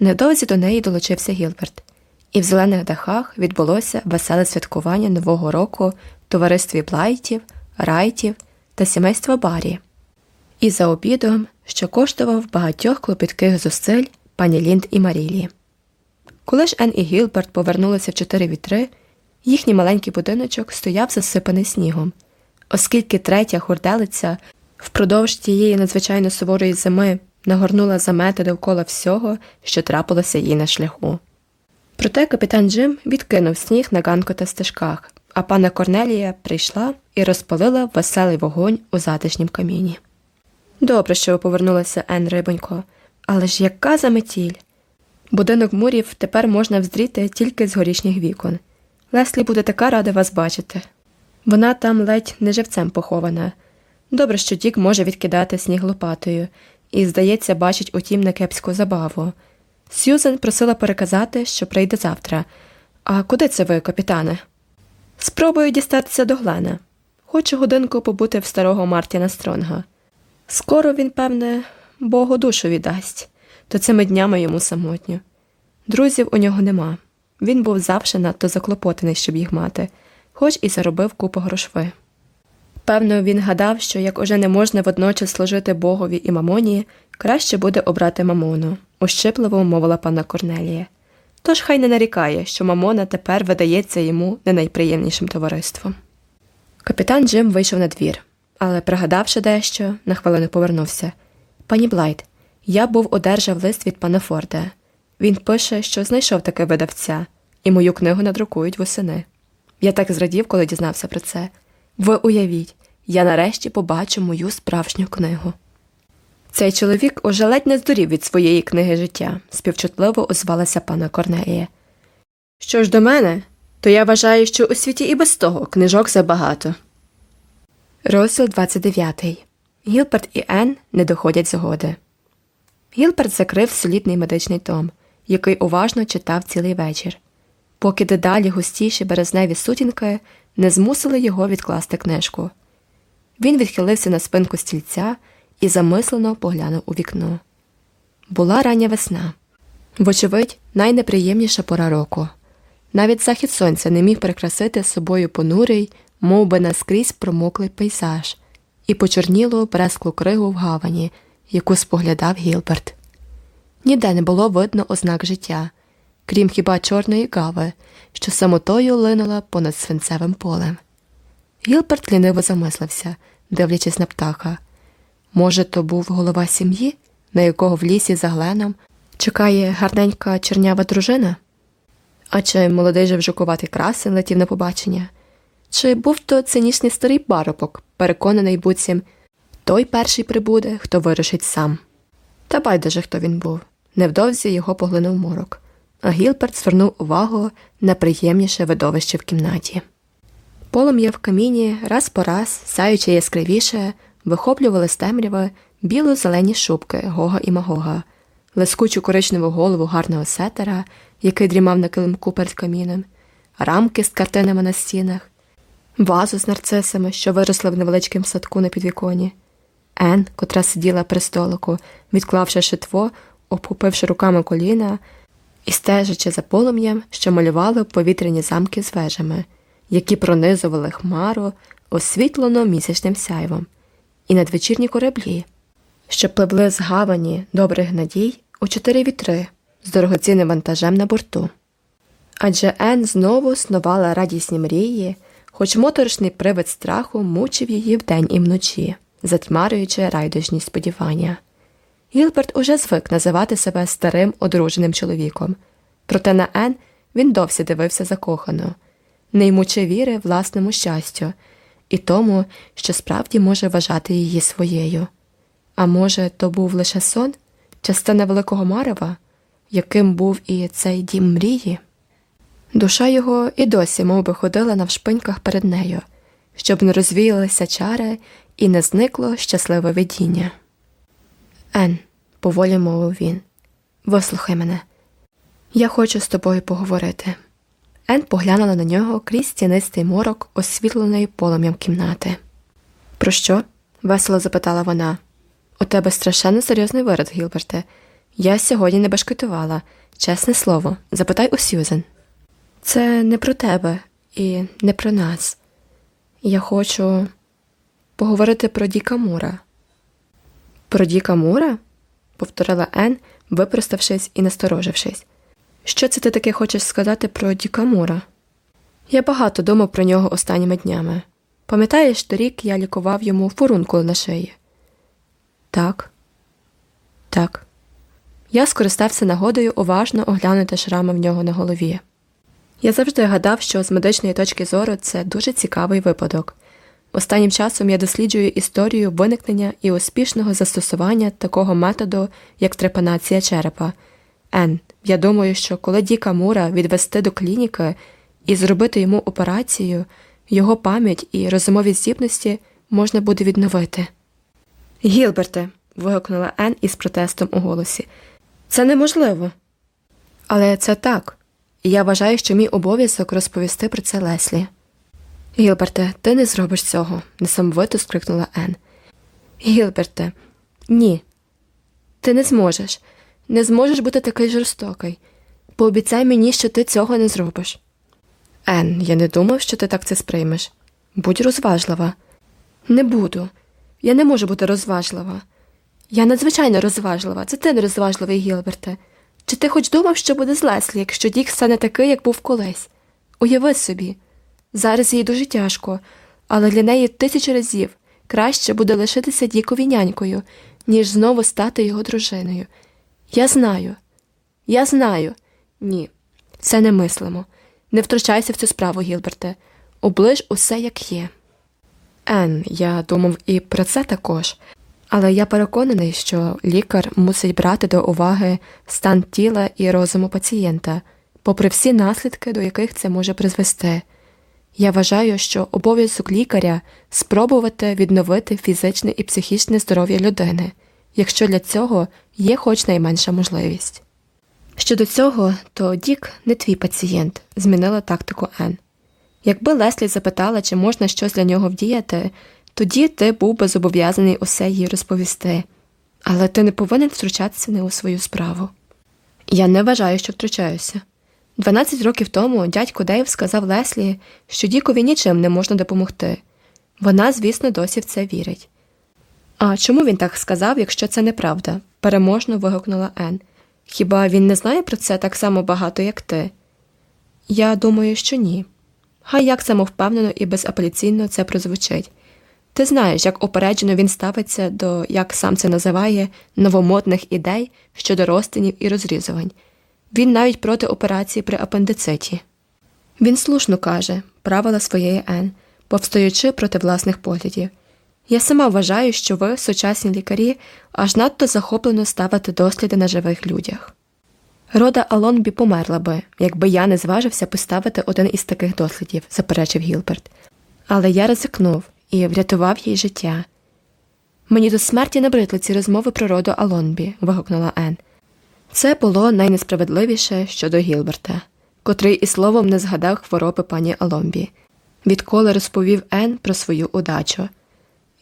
[SPEAKER 1] Недовзі до неї долучився Гілберт і в зелених дахах відбулося веселе святкування Нового року в товаристві Блайтів, Райтів та сімейства Барі. І за обідом, що коштував багатьох клопітких зусиль пані Лінд і Марілі. Коли ж Ен і Гілберт повернулися в чотири вітри, їхній маленький будиночок стояв засипаний снігом, оскільки третя хурделиця впродовж тієї надзвичайно суворої зими нагорнула замети довкола всього, що трапилося їй на шляху. Проте капітан Джим відкинув сніг на ганку та стежках, а пана Корнелія прийшла і розпалила веселий вогонь у затишнім каміні. Добре, що ви повернулися, Ен Рибонько, але ж яка заметіль? Будинок мурів тепер можна вздріти тільки з горішніх вікон. Леслі буде така рада вас бачити. Вона там ледь не живцем похована. Добре, що Дік може відкидати сніг лопатою і, здається, бачить утім некепську забаву. Сьюзен просила переказати, що прийде завтра. А куди це ви, капітане? Спробую дістатися до Глена. Хочу годинку побути в старого Мартіна Стронга. Скоро він, певне, Богу душу віддасть, то цими днями йому самотньо. Друзів у нього нема. Він був завжди надто заклопотаний, щоб їх мати, хоч і заробив купу грошви. Певно, він гадав, що як уже не можна водночас служити Богові і мамоні, краще буде обрати мамону, ущипливо мовила пана Корнелія. Тож хай не нарікає, що мамона тепер видається йому не найприємнішим товариством. Капітан Джим вийшов на двір, але, пригадавши дещо, на хвилину повернувся. Пані Блайт, я був одержав лист від пана Форда. Він пише, що знайшов таке видавця, і мою книгу надрукують восени. Я так зрадів, коли дізнався про це. Ви уявіть, я нарешті побачу мою справжню книгу. Цей чоловік уже ледь не здурів від своєї книги життя, співчутливо озвалася пана Корнелія. Що ж до мене, то я вважаю, що у світі і без того книжок забагато. Розділ 29. Гілберт і Енн не доходять згоди. Гілберт закрив солідний медичний том, який уважно читав цілий вечір, поки дедалі густіші березневі сутінки не змусили його відкласти книжку. Він відхилився на спинку стільця і замислено поглянув у вікно. Була рання весна. Вочевидь, найнеприємніша пора року. Навіть захід сонця не міг прикрасити собою понурий, мов би наскрізь промоклий пейзаж, і почорнілу бресклу кригу в гавані, яку споглядав Гілберт. Ніде не було видно ознак життя, крім хіба чорної кави, що самотою линула понад свинцевим полем. Гілберт ліниво замислився, дивлячись на птаха. Може, то був голова сім'ї, на якого в лісі за гленом чекає гарненька чернява дружина? А чи молодий же вжукуватий красен летів на побачення? Чи був то цинічний старий парубок, переконаний буцім той перший прибуде, хто вирушить сам? Та байдуже, хто він був. Невдовзі його поглинув морок, а Гілберт звернув увагу на приємніше видовище в кімнаті. Полум'я в каміні раз по раз, сяючи яскравіше, вихоплювали з темряви біло зелені шубки Гога і Магога, лискучу коричневу голову гарного сетера, який дрімав на килимку перед каміном, рамки з картинами на стінах, вазу з нарцисами, що виросли в невеличкому садку на підвіконі, Ен, котра сиділа при столику, відклавши шитво, обхопивши руками коліна і стежачи за полум'ям, що малювали повітряні замки з вежами, які пронизували хмару, освітлено місячним сяйвом, і надвечірні кораблі, що пливли з гавані добрих надій у чотири вітри з дорогоцінним вантажем на борту. Адже Ен знову снувала радісні мрії, хоч моторошний привид страху мучив її вдень і вночі, затьмарюючи райдужні сподівання. Гілберт уже звик називати себе старим одруженим чоловіком, проте на Ен він досі дивився закохано, не ймучи віри власному щастю і тому, що справді може вважати її своєю. А може, то був лише сон, частина великого марева, яким був і цей дім мрії? Душа його і досі мов би, ходила на вшпиньках перед нею, щоб не розвіялися чари і не зникло щасливе видіння. Ен, поволі мовив він, вислухай мене. Я хочу з тобою поговорити. Ен поглянула на нього крізь стінистий морок, освітленої полум'ям кімнати. Про що? весело запитала вона. У тебе страшенно серйозний вираз, Гілберте. Я сьогодні не башкетувала. Чесне слово, запитай у Сюзен. Це не про тебе і не про нас. Я хочу поговорити про Діка Мура. Про Діка Мура? повторила Ен, випроставшись і насторожившись. Що це ти таке хочеш сказати про Діка Мура? Я багато думав про нього останніми днями. Пам'ятаєш, торік я лікував йому фурункул на шиї? Так. Так. Я скористався нагодою уважно оглянути шрами в нього на голові. Я завжди гадав, що з медичної точки зору це дуже цікавий випадок. Останнім часом я досліджую історію виникнення і успішного застосування такого методу, як трепанація черепа. Н. Я думаю, що коли Діка Мура відвести до клініки і зробити йому операцію, його пам'ять і розумові здібності можна буде відновити. Гілберте. вигукнула Ен із протестом у голосі. Це неможливо. Але це так. І я вважаю, що мій обов'язок розповісти про це Леслі. Гілберте, ти не зробиш цього, несамовито скрикнула Ен. Гілберте, ні. Ти не зможеш. Не зможеш бути такий жорстокий. Пообіцяй мені, що ти цього не зробиш. Ен, я не думав, що ти так це сприймеш. Будь розважлива. Не буду. Я не можу бути розважлива. Я надзвичайно розважлива. Це ти не розважливий, Гілберте. Чи ти хоч думав, що буде з Леслі, якщо Дік стане такий, як був колись? Уяви собі. Зараз їй дуже тяжко, але для неї тисячу разів краще буде лишитися Дікові нянькою, ніж знову стати його дружиною. Я знаю, я знаю. Ні, це не мислимо. Не втручайся в цю справу, Гілберте. Оближ усе як є. Ен, я думав і про це також, але я переконаний, що лікар мусить брати до уваги стан тіла і розуму пацієнта, попри всі наслідки, до яких це може призвести. Я вважаю, що обов'язок лікаря спробувати відновити фізичне і психічне здоров'я людини, якщо для цього є хоч найменша можливість. Щодо цього, то Дік не твій пацієнт, змінила тактику Ен. Якби Леслі запитала, чи можна щось для нього вдіяти, тоді ти був би зобов'язаний усе їй розповісти, але ти не повинен втручатися не у свою справу. Я не вважаю, що втручаюся. Дванадцять років тому дядько Дейв сказав Леслі, що Дікові нічим не можна допомогти. Вона, звісно, досі в це вірить. А чому він так сказав, якщо це неправда? переможно вигукнула Ен. Хіба він не знає про це так само багато, як ти? Я думаю, що ні. Хай як самовпевнено і безапеляційно це прозвучить. Ти знаєш, як опереджено він ставиться до, як сам це називає, новомодних ідей щодо розтинів і розрізувань. Він навіть проти операції при апендициті. Він слушно каже правила своєї Н, повстоючи проти власних поглядів. Я сама вважаю, що ви, сучасні лікарі, аж надто захоплено ставите досліди на живих людях. Рода Алонбі померла би, якби я не зважився поставити один із таких дослідів, заперечив Гілберт. Але я ризикнув і врятував їй життя. Мені до смерті набридли ці розмови про роду Алонбі, вигукнула Ен. Це було найнесправедливіше щодо Гілберта, котрий і словом не згадав хвороби пані Аломбі, відколи розповів Ен про свою удачу.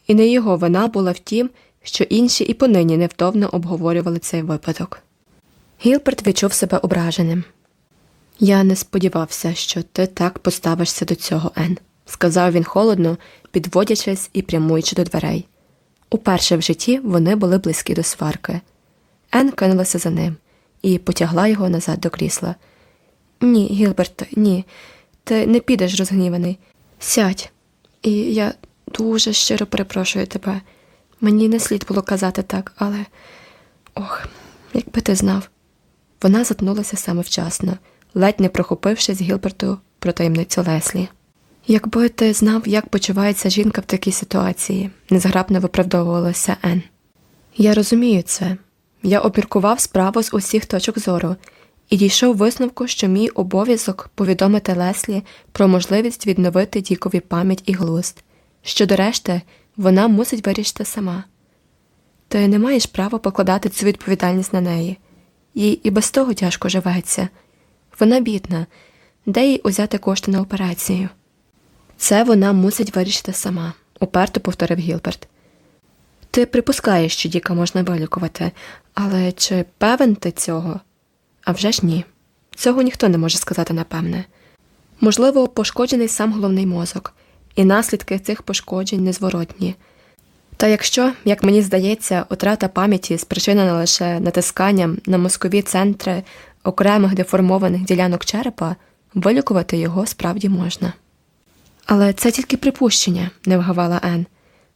[SPEAKER 1] І не його вина була в тім, що інші і понині невтовно обговорювали цей випадок. Гілберт відчув себе ображеним. Я не сподівався, що ти так поставишся до цього, Ен, сказав він холодно, підводячись і прямуючи до дверей. Уперше в житті вони були близькі до сварки. Ен кинулася за ним і потягла його назад до крісла. Ні, Гілберт, ні, ти не підеш розгніваний. Сядь, і я дуже щиро перепрошую тебе. Мені не слід було казати так, але ох, якби ти знав. Вона затнулася саме вчасно, ледь не прохопившись Гілберту про таємницю Леслі. Якби ти знав, як почувається жінка в такій ситуації, незграбно виправдовувалася Ен. Я розумію це. Я обміркував справу з усіх точок зору і дійшов висновку, що мій обов'язок повідомити Леслі про можливість відновити Дікові пам'ять і глузд. Щодо решти, вона мусить вирішити сама. Ти не маєш права покладати цю відповідальність на неї, їй і без того тяжко живеться. Вона бідна, де їй узяти кошти на операцію. Це вона мусить вирішити сама, уперто повторив Гілберт. Ти припускаєш, що Діка можна вилікувати, але чи певен ти цього? А вже ж ні. Цього ніхто не може сказати напевне. Можливо, пошкоджений сам головний мозок, і наслідки цих пошкоджень незворотні. Та якщо, як мені здається, утрата пам'яті спричинена лише натисканням на мозкові центри окремих деформованих ділянок черепа, вилікувати його справді можна. Але це тільки припущення, не вгавала Ен.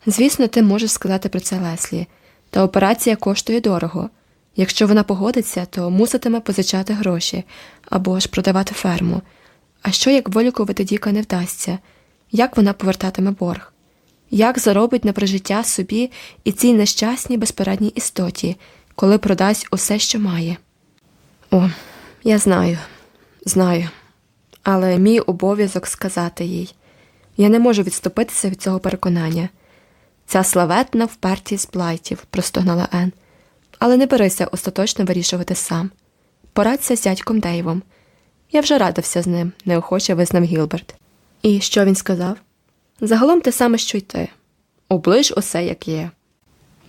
[SPEAKER 1] Звісно, ти можеш сказати про це Леслі, та операція коштує дорого. Якщо вона погодиться, то муситиме позичати гроші або ж продавати ферму. А що як вилікувати Діка не вдасться? Як вона повертатиме борг? Як заробить на прожиття собі і цій нещасній безпередній істоті, коли продасть усе, що має? О, я знаю, знаю. Але мій обов'язок сказати їй я не можу відступитися від цього переконання. Ця славетна впертість блайтів, простогнала Ен. Але не берися остаточно вирішувати сам. Порадься з дядьком Дейвом. Я вже радився з ним, неохоче визнав Гілберт. І що він сказав? Загалом те саме, що й ти. Оближ усе, як є.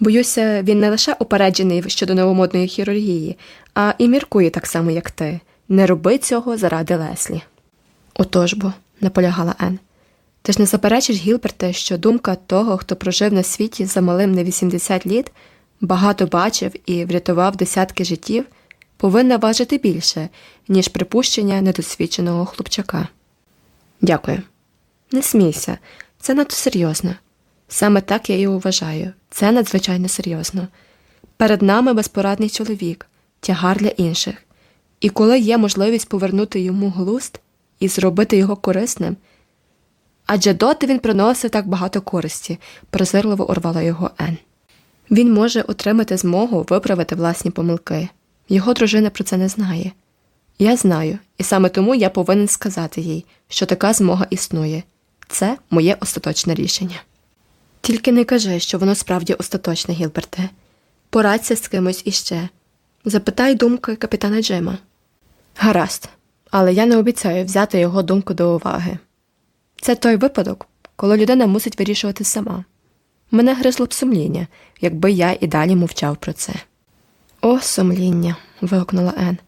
[SPEAKER 1] Боюся, він не лише упереджений щодо новомодної хірургії, а і міркує так само, як ти. Не роби цього заради Леслі. Отож бо, наполягала Ен. Ти ж не заперечиш, Гілберте, що думка того, хто прожив на світі за малим на 80 літ, багато бачив і врятував десятки життів, повинна важити більше, ніж припущення недосвідченого хлопчака. Дякую. Не смійся, це надто серйозно. Саме так я і вважаю, це надзвичайно серйозно. Перед нами безпорадний чоловік, тягар для інших, і коли є можливість повернути йому глуст і зробити його корисним. Адже доти він приносив так багато користі, презирливо урвала його Ен. Він може отримати змогу виправити власні помилки. Його дружина про це не знає. Я знаю, і саме тому я повинен сказати їй, що така змога існує. Це моє остаточне рішення. Тільки не кажи, що воно справді остаточне, Гілберте. Порадься з кимось іще. Запитай думки капітана Джима. Гаразд, але я не обіцяю взяти його думку до уваги. Це той випадок, коли людина мусить вирішувати сама. Мене гризло б сумління, якби я і далі мовчав про це. О, сумління. вигукнула Ен.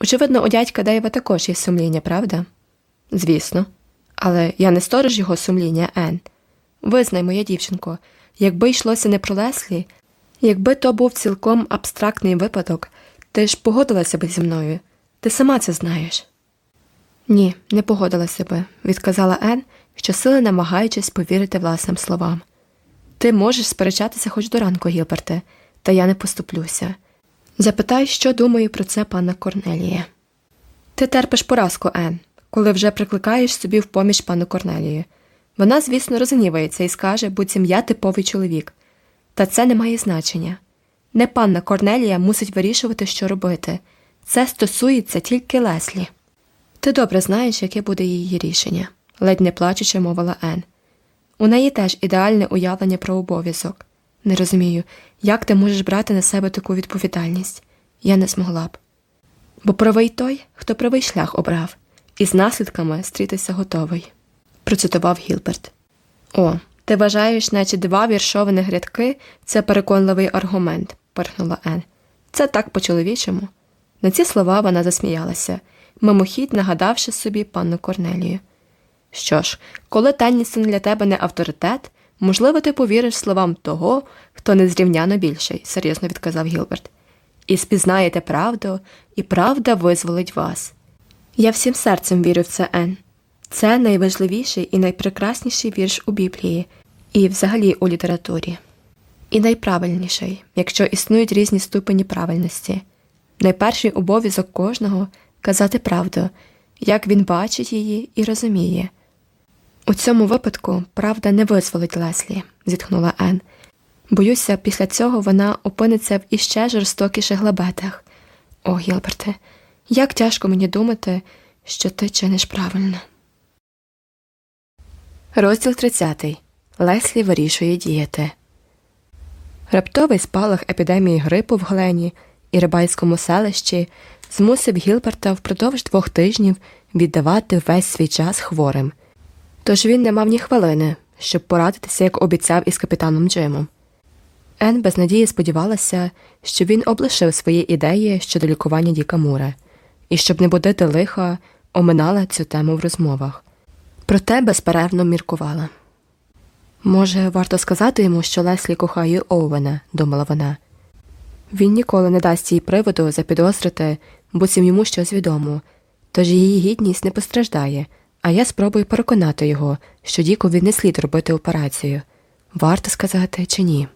[SPEAKER 1] Очевидно, у дядька Дейва також є сумління, правда? Звісно, але я не сторож його сумління, Ен. Визнай, моя дівчинко, якби йшлося не про Леслі, якби то був цілком абстрактний випадок, ти ж погодилася би зі мною. Ти сама це знаєш. Ні, не погодилася би, відказала Ен, щосили намагаючись повірити власним словам. Ти можеш сперечатися хоч до ранку, Гілберте, та я не поступлюся. Запитай, що думає про це пана Корнелія. Ти терпиш поразку, Ен, коли вже прикликаєш собі в поміч пану Корнелію. Вона, звісно, розгнівається і скаже, буцім я типовий чоловік. Та це не має значення. Не панна Корнелія мусить вирішувати, що робити. Це стосується тільки Леслі. Ти добре знаєш, яке буде її рішення, ледь не плачучи, мовила Ен. У неї теж ідеальне уявлення про обов'язок. Не розумію, як ти можеш брати на себе таку відповідальність. Я не змогла б. Бо правий той, хто правий шлях обрав, і з наслідками стрітися готовий, процитував Гілберт. О, ти вважаєш, наче два віршованих рядки це переконливий аргумент, перхнула Ен. Це так по-чоловічому. На ці слова вона засміялася, мимохідь нагадавши собі панну Корнелію. Що ж, коли Таннісон для тебе не авторитет, можливо, ти повіриш словам того, хто незрівняно більший, серйозно відказав Гілберт. І спізнаєте правду, і правда визволить вас. Я всім серцем вірю в це, Ен. Це найважливіший і найпрекрасніший вірш у Біблії і взагалі у літературі. І найправильніший, якщо існують різні ступені правильності. Найперший обов'язок кожного казати правду, як він бачить її і розуміє. У цьому випадку правда не визволить Леслі, зітхнула Ен. Боюся, після цього вона опиниться в іще жорстокіших глабетах. О, Гілберте, як тяжко мені думати, що ти чиниш правильно. Розділ 30. Леслі вирішує діяти. Раптовий спалах епідемії грипу в Глені і рибальському селищі змусив Гілберта впродовж двох тижнів віддавати весь свій час хворим. Тож він не мав ні хвилини, щоб порадитися, як обіцяв із капітаном Джимом. Ен без надії сподівалася, що він облишив свої ідеї щодо лікування Діка Мура, і щоб не будити лиха, оминала цю тему в розмовах. Проте безперервно міркувала. Може, варто сказати йому, що Леслі кохає Оуена, думала вона. Він ніколи не дасть їй приводу запідозрити, буцім йому щось відомо, тож її гідність не постраждає, а я спробую переконати його, що Дікові не слід робити операцію. Варто сказати чи ні?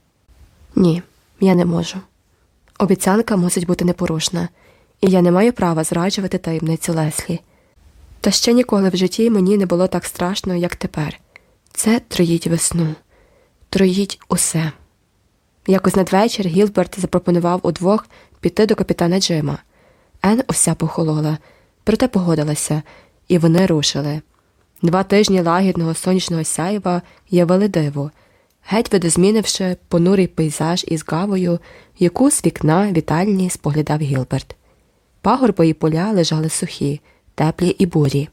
[SPEAKER 1] Ні, я не можу. Обіцянка мусить бути непорушна, і я не маю права зраджувати таємницю Леслі. Та ще ніколи в житті мені не було так страшно, як тепер. Це троїть весну, троїть усе. Якось надвечір Гілберт запропонував удвох піти до капітана Джима. Ен уся похолола, проте погодилася, і вони рушили. Два тижні лагідного сонячного сяйва явили диво, геть видозмінивши понурий пейзаж із гавою, яку з вікна вітальні споглядав Гілберт. Пагорби і поля лежали сухі, теплі і бурі,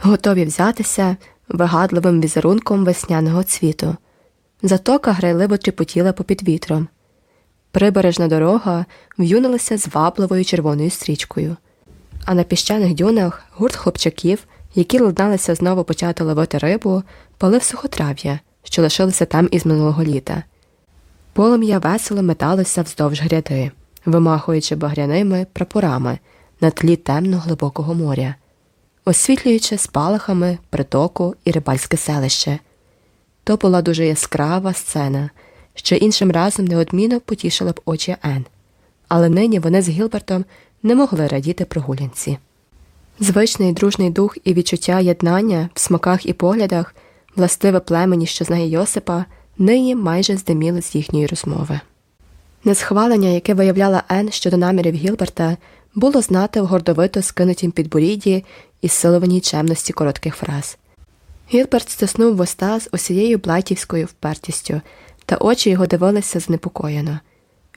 [SPEAKER 1] готові взятися вигадливим візерунком весняного цвіту. Затока грайливо тріпотіла попід вітром. Прибережна дорога в'юнилася звабливою червоною стрічкою, а на піщаних дюнах гурт хлопчаків, які ладналися знову почати ловити рибу, палив сухотрав'я, що лишилося там із минулого літа. Полум'я весело металося вздовж гряди, вимахуючи багряними прапорами на тлі темно глибокого моря, освітлюючи спалахами притоку і рибальське селище. То була дуже яскрава сцена, що іншим разом неодмінно потішила б очі Ен, але нині вони з Гілбертом не могли радіти прогулянці. Звичний дружний дух і відчуття єднання в смаках і поглядах, властиве племені, що знає Йосипа, нині майже здиміли з їхньої розмови. Несхвалення, яке виявляла Ен щодо намірів Гілберта, було знати в гордовито скинутім підборідді і силованій чемності коротких фраз. Гілберт стиснув вуста з усією блайтівською впертістю, та очі його дивилися знепокоєно.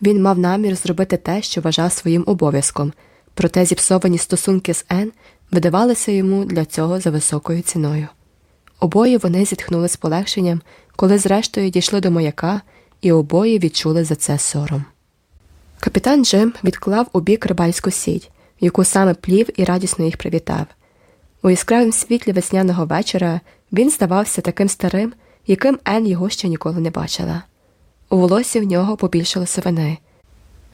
[SPEAKER 1] Він мав намір зробити те, що вважав своїм обов'язком, проте зіпсовані стосунки з Ен видавалися йому для цього за високою ціною. Обоє вони зітхнули з полегшенням, коли зрештою дійшли до маяка, і обоє відчули за це сором. Капітан Джим відклав у бік рибальську сіть, яку саме плів і радісно їх привітав. У яскравому світлі весняного вечора він здавався таким старим, яким Ен його ще ніколи не бачила. У волосі в нього побільшало сивини.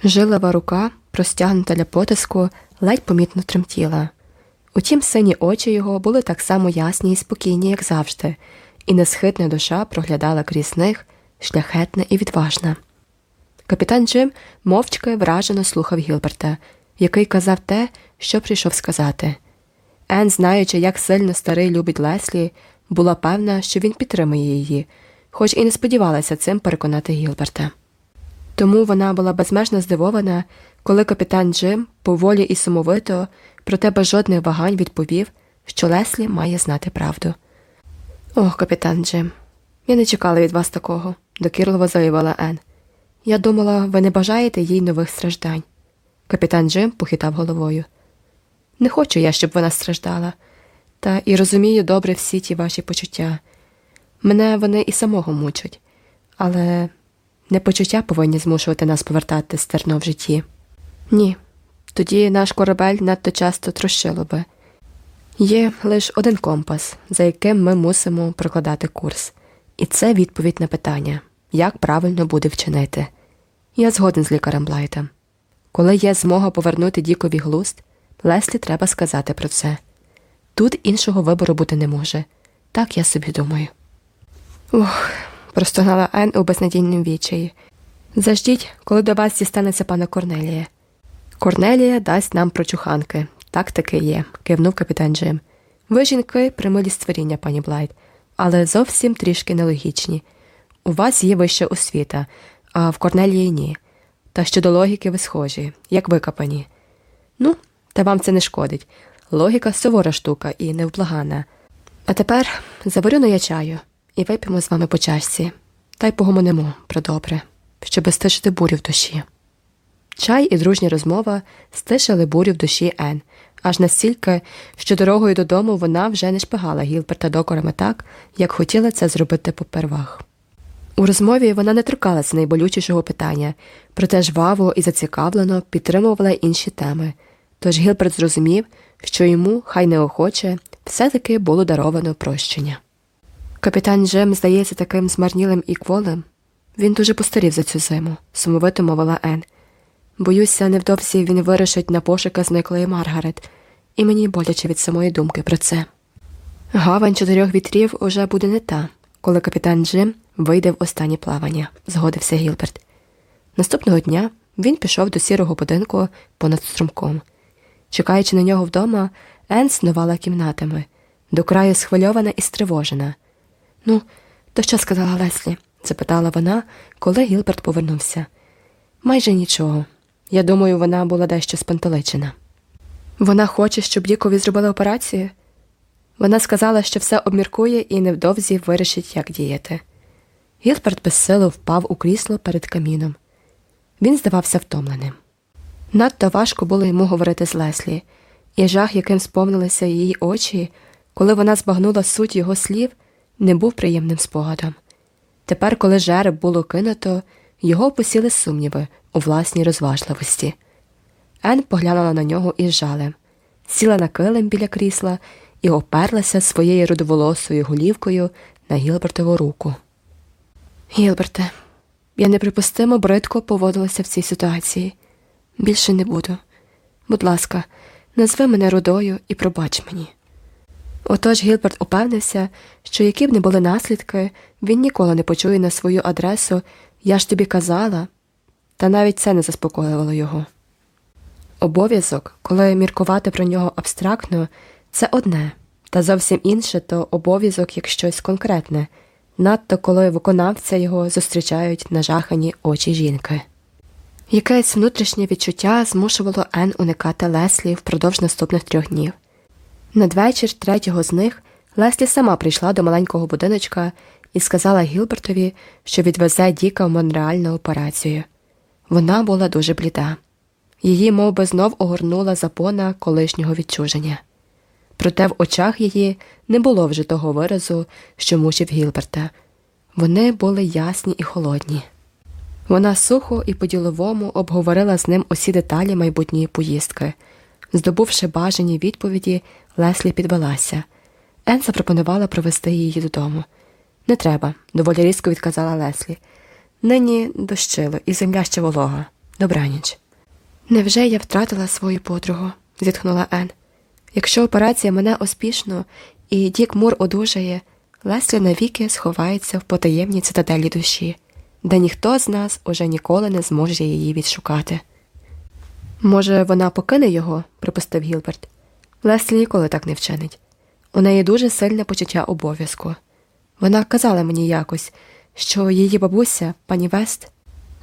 [SPEAKER 1] Жилова рука, простягнута для потиску, ледь помітно тремтіла. Утім, сині очі його були так само ясні і спокійні, як завжди, і несхитна душа проглядала крізь них шляхетна і відважна. Капітан Джим мовчки вражено слухав Гілберта, який казав те, що прийшов сказати. Ен, знаючи, як сильно старий любить Леслі, була певна, що він підтримує її, хоч і не сподівалася цим переконати Гілберта. Тому вона була безмежно здивована, коли капітан Джим поволі і сумовито, проте без жодних вагань відповів, що Леслі має знати правду. Ох, капітан Джим, я не чекала від вас такого, докірливо заявила Ен. Я думала, ви не бажаєте їй нових страждань. Капітан Джим похитав головою. Не хочу я, щоб вона страждала, та і розумію добре всі ті ваші почуття. Мене вони і самого мучать, але не почуття повинні змушувати нас повертати стерно в житті. Ні, тоді наш корабель надто часто трощило би. Є лише один компас, за яким ми мусимо прокладати курс, і це відповідь на питання, як правильно буде вчинити. Я згоден з лікарем Блайтом. Коли є змога повернути Дікові глуст, Леслі треба сказати про це. Тут іншого вибору бути не може. Так я собі думаю. Ух, простогнала Ен у безнадійному відчаї. Заждіть, коли до вас дістанеться пана Корнелія. Корнелія дасть нам прочуханки. Так таки є, кивнув капітан Джим. Ви жінки примилі створіння, пані Блайт, але зовсім трішки нелогічні. У вас є вища освіта, а в Корнелії ні. Та щодо логіки ви схожі, як викопані. Ну, та вам це не шкодить. Логіка сувора штука і невблагана. А тепер заварю я чаю і вип'ємо з вами по чашці, та й погомонимо про добре, щоби стишити бурю в душі. Чай і дружня розмова стишили бурю в душі Ен, аж настільки, що дорогою додому вона вже не шпигала Гілберта докорами так, як хотіла це зробити попервах. У розмові вона не торкалася найболючішого питання, проте жваво і зацікавлено підтримувала інші теми. Тож Гілберт зрозумів, що йому, хай неохоче, все-таки було даровано прощення. Капітан Джем здається таким змарнілим і кволим. Він дуже постарів за цю зиму, сумовито мовила Ен. Боюся, невдовзі він вирішить на пошуки зниклої Маргарет, і мені боляче від самої думки про це. Гавань чотирьох вітрів уже буде не та, коли капітан Джим вийде в останнє плавання, згодився Гілберт. Наступного дня він пішов до сірого будинку понад струмком. Чекаючи на нього вдома, Ен снувала кімнатами, до краю схвильована і стривожена. Ну, то що сказала Леслі? запитала вона, коли Гілберт повернувся. Майже нічого. Я думаю, вона була дещо спантеличена. Вона хоче, щоб Дікові зробили операцію. Вона сказала, що все обміркує і невдовзі вирішить, як діяти. Гілберт безсило впав у крісло перед каміном. Він здавався втомленим. Надто важко було йому говорити з Леслі, і жах, яким сповнилися її очі, коли вона збагнула суть його слів, не був приємним спогадом. Тепер, коли жереб було кинуто, його посіли сумніви у власній розважливості. Ен поглянула на нього із жалем, сіла на килим біля крісла і оперлася своєю рудоволосою голівкою на Гілбертову руку. Гілберте, я неприпустимо бридко поводилася в цій ситуації. Більше не буду. Будь ласка, назви мене рудою і пробач мені. Отож Гілберт упевнився, що які б не були наслідки, він ніколи не почує на свою адресу Я ж тобі казала, та навіть це не заспокоювало його. Обов'язок, коли міркувати про нього абстрактно, це одне, та зовсім інше то обов'язок як щось конкретне, надто коли виконавця його зустрічають нажахані очі жінки. Якесь внутрішнє відчуття змушувало Ен уникати Леслі впродовж наступних трьох днів. Надвечір третього з них Леслі сама прийшла до маленького будиночка і сказала Гілбертові, що відвезе Діка в Монреаль на операцію. Вона була дуже бліда. Її мов би, знов огорнула запона колишнього відчуження. Проте в очах її не було вже того виразу, що мучив Гілберта. Вони були ясні і холодні. Вона сухо і по-діловому обговорила з ним усі деталі майбутньої поїздки. Здобувши бажані відповіді, Леслі підвелася. Ен запропонувала провести її додому. Не треба, доволі різко відказала Леслі. Нині дощило, і земля ще волога. Добраніч. Невже я втратила свою подругу? зітхнула Ен. Якщо операція мене успішно і Дік Мур одужає, Леслі навіки сховається в потаємній цитаделі душі, де ніхто з нас уже ніколи не зможе її відшукати. Може, вона покине його, припустив Гілберт. Леслі ніколи так не вчинить. У неї дуже сильне почуття обов'язку. Вона казала мені якось, що її бабуся, пані Вест,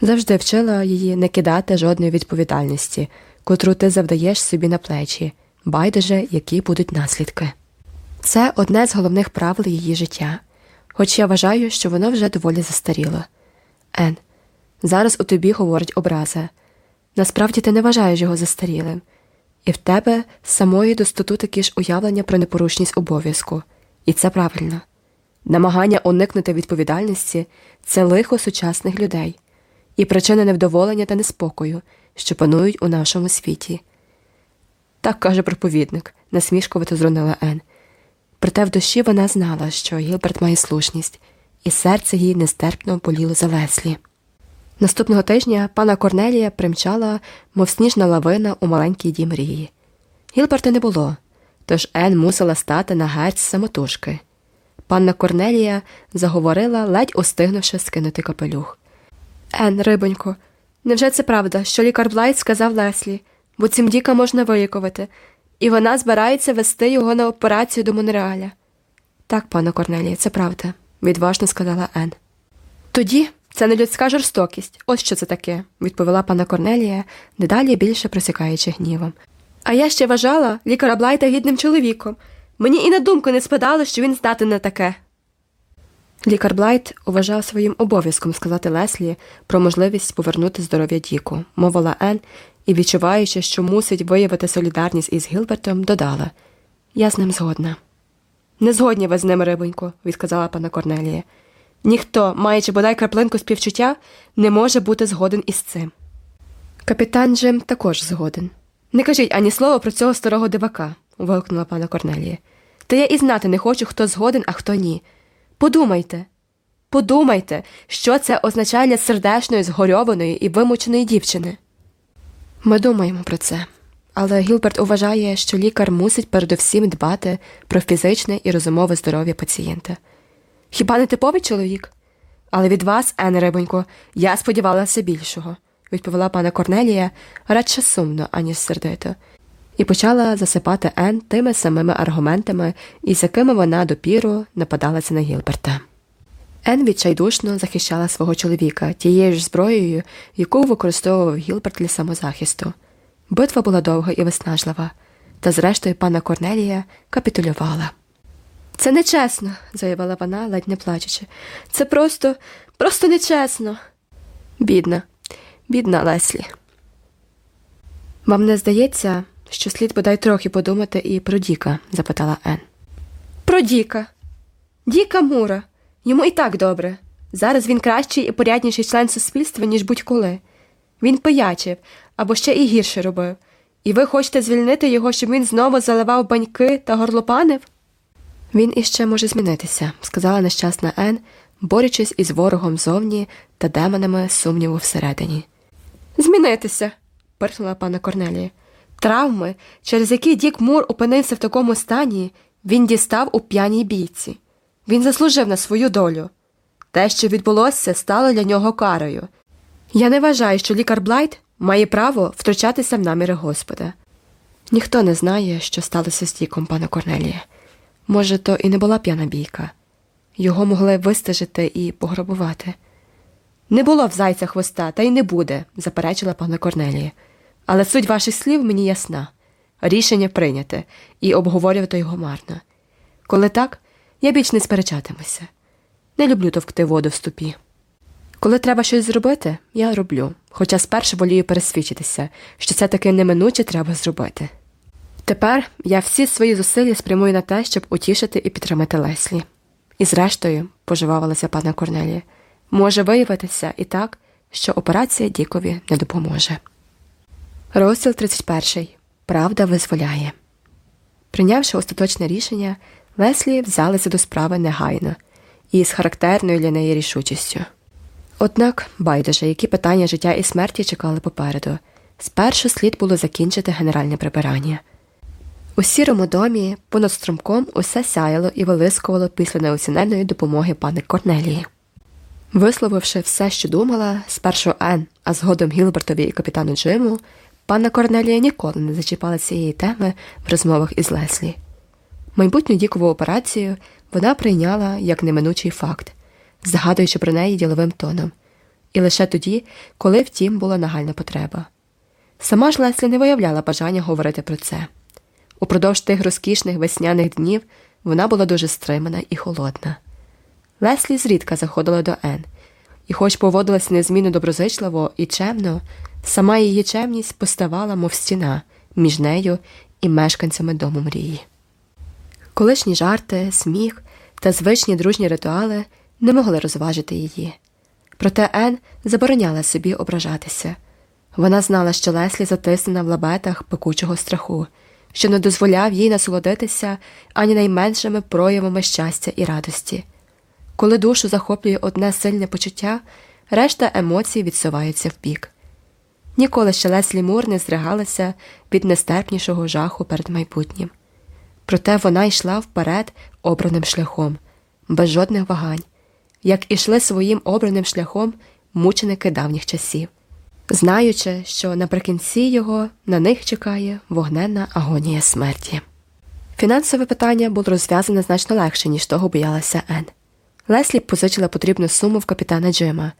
[SPEAKER 1] завжди вчила її не кидати жодної відповідальності, котру ти завдаєш собі на плечі, байдуже, які будуть наслідки. Це одне з головних правил її життя, хоч я вважаю, що воно вже доволі застаріло. Ен, зараз у тобі говорить образа. Насправді ти не вважаєш його застарілим, і в тебе самої достоту такі ж уявлення про непорушність обов'язку, і це правильно. Намагання уникнути відповідальності це лихо сучасних людей і причина невдоволення та неспокою, що панують у нашому світі. Так каже проповідник, насмішковито зронила Ен. Проте в душі вона знала, що Гілберт має слушність, і серце їй нестерпно боліло за Леслі. Наступного тижня пана Корнелія примчала, мов сніжна лавина у маленький дім мрії. Гілберта не було, тож Ен мусила стати на герць самотужки. Панна Корнелія заговорила, ледь устигнувши скинути капелюх. Ен, рибонько, невже це правда, що лікар Блайт сказав Леслі, бо цим діка можна вилікувати, і вона збирається вести його на операцію до Монреаля? Так, пане Корнелія, це правда, відважно сказала Ен. Тоді це не людська жорстокість, ось що це таке, відповіла пана Корнелія, дедалі більше просікаючи гнівом. А я ще вважала лікаря Блайта гідним чоловіком. Мені і на думку не спадало, що він здатен на таке. Лікар Блайт вважав своїм обов'язком сказати Леслі про можливість повернути здоров'я Діку, мовила Ен і, відчуваючи, що мусить виявити солідарність із Гілбертом, додала Я з ним згодна. Не згодні ви з ним, рибонько, відказала пана Корнелія. Ніхто, маючи бодай краплинку співчуття, не може бути згоден із цим. Капітан Джим також згоден. Не кажіть ані слова про цього старого дивака, вигукнула пана Корнелія. Та я і знати не хочу, хто згоден, а хто ні. Подумайте, подумайте, що це означає для сердечної, згорьованої і вимученої дівчини. Ми думаємо про це, але Гілберт вважає, що лікар мусить передусім дбати про фізичне і розумове здоров'я пацієнта. Хіба не типовий чоловік? Але від вас, Ен Рибонько, я сподівалася більшого, відповіла пана Корнелія радше сумно, аніж сердито, і почала засипати Ен тими самими аргументами, із якими вона допіру нападалася на Гілберта. Ен відчайдушно захищала свого чоловіка тією ж зброєю, яку використовував Гілберт для самозахисту. Битва була довга і виснажлива, та зрештою пана Корнелія капітулювала. Це нечесно, заявила вона, ледь не плачучи. Це просто, просто нечесно. Бідна, бідна Леслі. Вам не здається, що слід бодай трохи подумати і про Діка? запитала Ен. Про Діка. Діка Мура. Йому і так добре. Зараз він кращий і порядніший член суспільства, ніж будь-коли. Він пиячив або ще і гірше робив. І ви хочете звільнити його, щоб він знову заливав баньки та горлопанив? Він іще може змінитися, сказала нещасна Ен, борючись із ворогом зовні та демонами сумніву всередині. Змінитися, пирхнула пана Корнелія. Травми, через які Дік Мур опинився в такому стані, він дістав у п'яній бійці. Він заслужив на свою долю. Те, що відбулося, стало для нього карою. Я не вважаю, що лікар Блайт має право втручатися в наміри Господа. Ніхто не знає, що сталося з Діком, пана Корнелія. Може, то і не була п'яна бійка. Його могли вистежити і пограбувати. Не було в зайця хвоста, та й не буде, заперечила пана Корнелія. Але суть ваших слів мені ясна рішення прийняте, і обговорювати його марно. Коли так, я більш не сперечатимуся. Не люблю товкти воду в ступі. Коли треба щось зробити, я роблю, хоча спершу волію пересвідчитися, що це таки неминуче треба зробити. Тепер я всі свої зусилля спрямую на те, щоб утішити і підтримати Леслі. І, зрештою, поживавилася пана Корнелія, може виявитися і так, що операція Дікові не допоможе. Розділ 31. Правда визволяє. Прийнявши остаточне рішення, Леслі взялися до справи негайно і з характерною для неї рішучістю. Однак, байдуже, які питання життя і смерті чекали попереду, спершу слід було закінчити генеральне прибирання. У сірому домі понад струмком усе сяяло і вилискувало після неоціненної допомоги пани Корнелії. Висловивши все, що думала, спершу Ен, а згодом Гілбертові і капітану Джиму, панна Корнелія ніколи не зачіпала цієї теми в розмовах із Леслі. Майбутню дікову операцію вона прийняла як неминучий факт, згадуючи про неї діловим тоном, і лише тоді, коли втім була нагальна потреба. Сама ж Леслі не виявляла бажання говорити про це. Упродовж тих розкішних весняних днів вона була дуже стримана і холодна. Леслі зрідка заходила до Ен, і, хоч поводилась незмінно доброзичливо і чемно, сама її чемність поставала, мов стіна, між нею і мешканцями дому мрії. Колишні жарти, сміх та звичні дружні ритуали не могли розважити її. Проте Ен забороняла собі ображатися. Вона знала, що Леслі затиснена в лабетах пекучого страху, що не дозволяв їй насолодитися ані найменшими проявами щастя і радості. Коли душу захоплює одне сильне почуття, решта емоцій відсуваються вбік. Ніколи ще Леслі Мур не зригалася від нестерпнішого жаху перед майбутнім. Проте вона йшла вперед обраним шляхом, без жодних вагань, як ішли своїм обраним шляхом мученики давніх часів, знаючи, що наприкінці його на них чекає вогненна агонія смерті. Фінансове питання було розв'язане значно легше, ніж того боялася Ен. Леслі позичила потрібну суму в капітана Джима,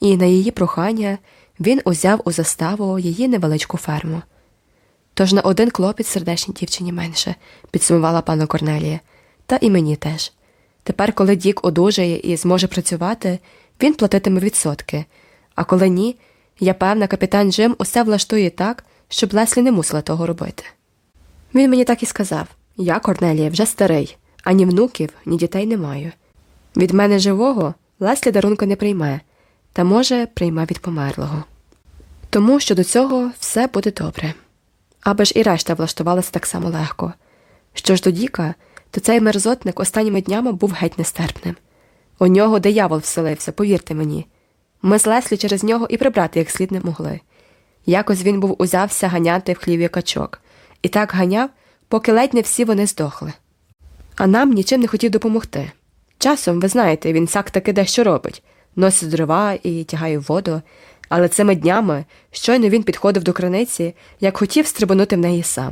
[SPEAKER 1] і на її прохання він узяв у заставу її невеличку ферму. Тож на один клопіт сердечній дівчині менше, підсумувала пана Корнелія, та і мені теж. Тепер, коли Дік одужає і зможе працювати, він платитиме відсотки, а коли ні, я певна, капітан Джим усе влаштує так, щоб Леслі не мусила того робити. Він мені так і сказав я, Корнелія, вже старий, ані внуків, ні дітей не маю. Від мене живого Леслі дарунка не прийме, та, може, прийме від померлого. Тому що до цього все буде добре. Аби ж і решта влаштувалася так само легко. Що ж до Діка, то цей мерзотник останніми днями був геть нестерпним. У нього диявол вселився, повірте мені. Ми з Леслі через нього і прибрати як слід не могли. Якось він був узявся ганяти в хліві качок, і так ганяв, поки ледь не всі вони здохли. А нам нічим не хотів допомогти. Часом, ви знаєте, він сак таки дещо робить носить дрова і тягає воду, але цими днями щойно він підходив до криниці, як хотів стрибанути в неї сам.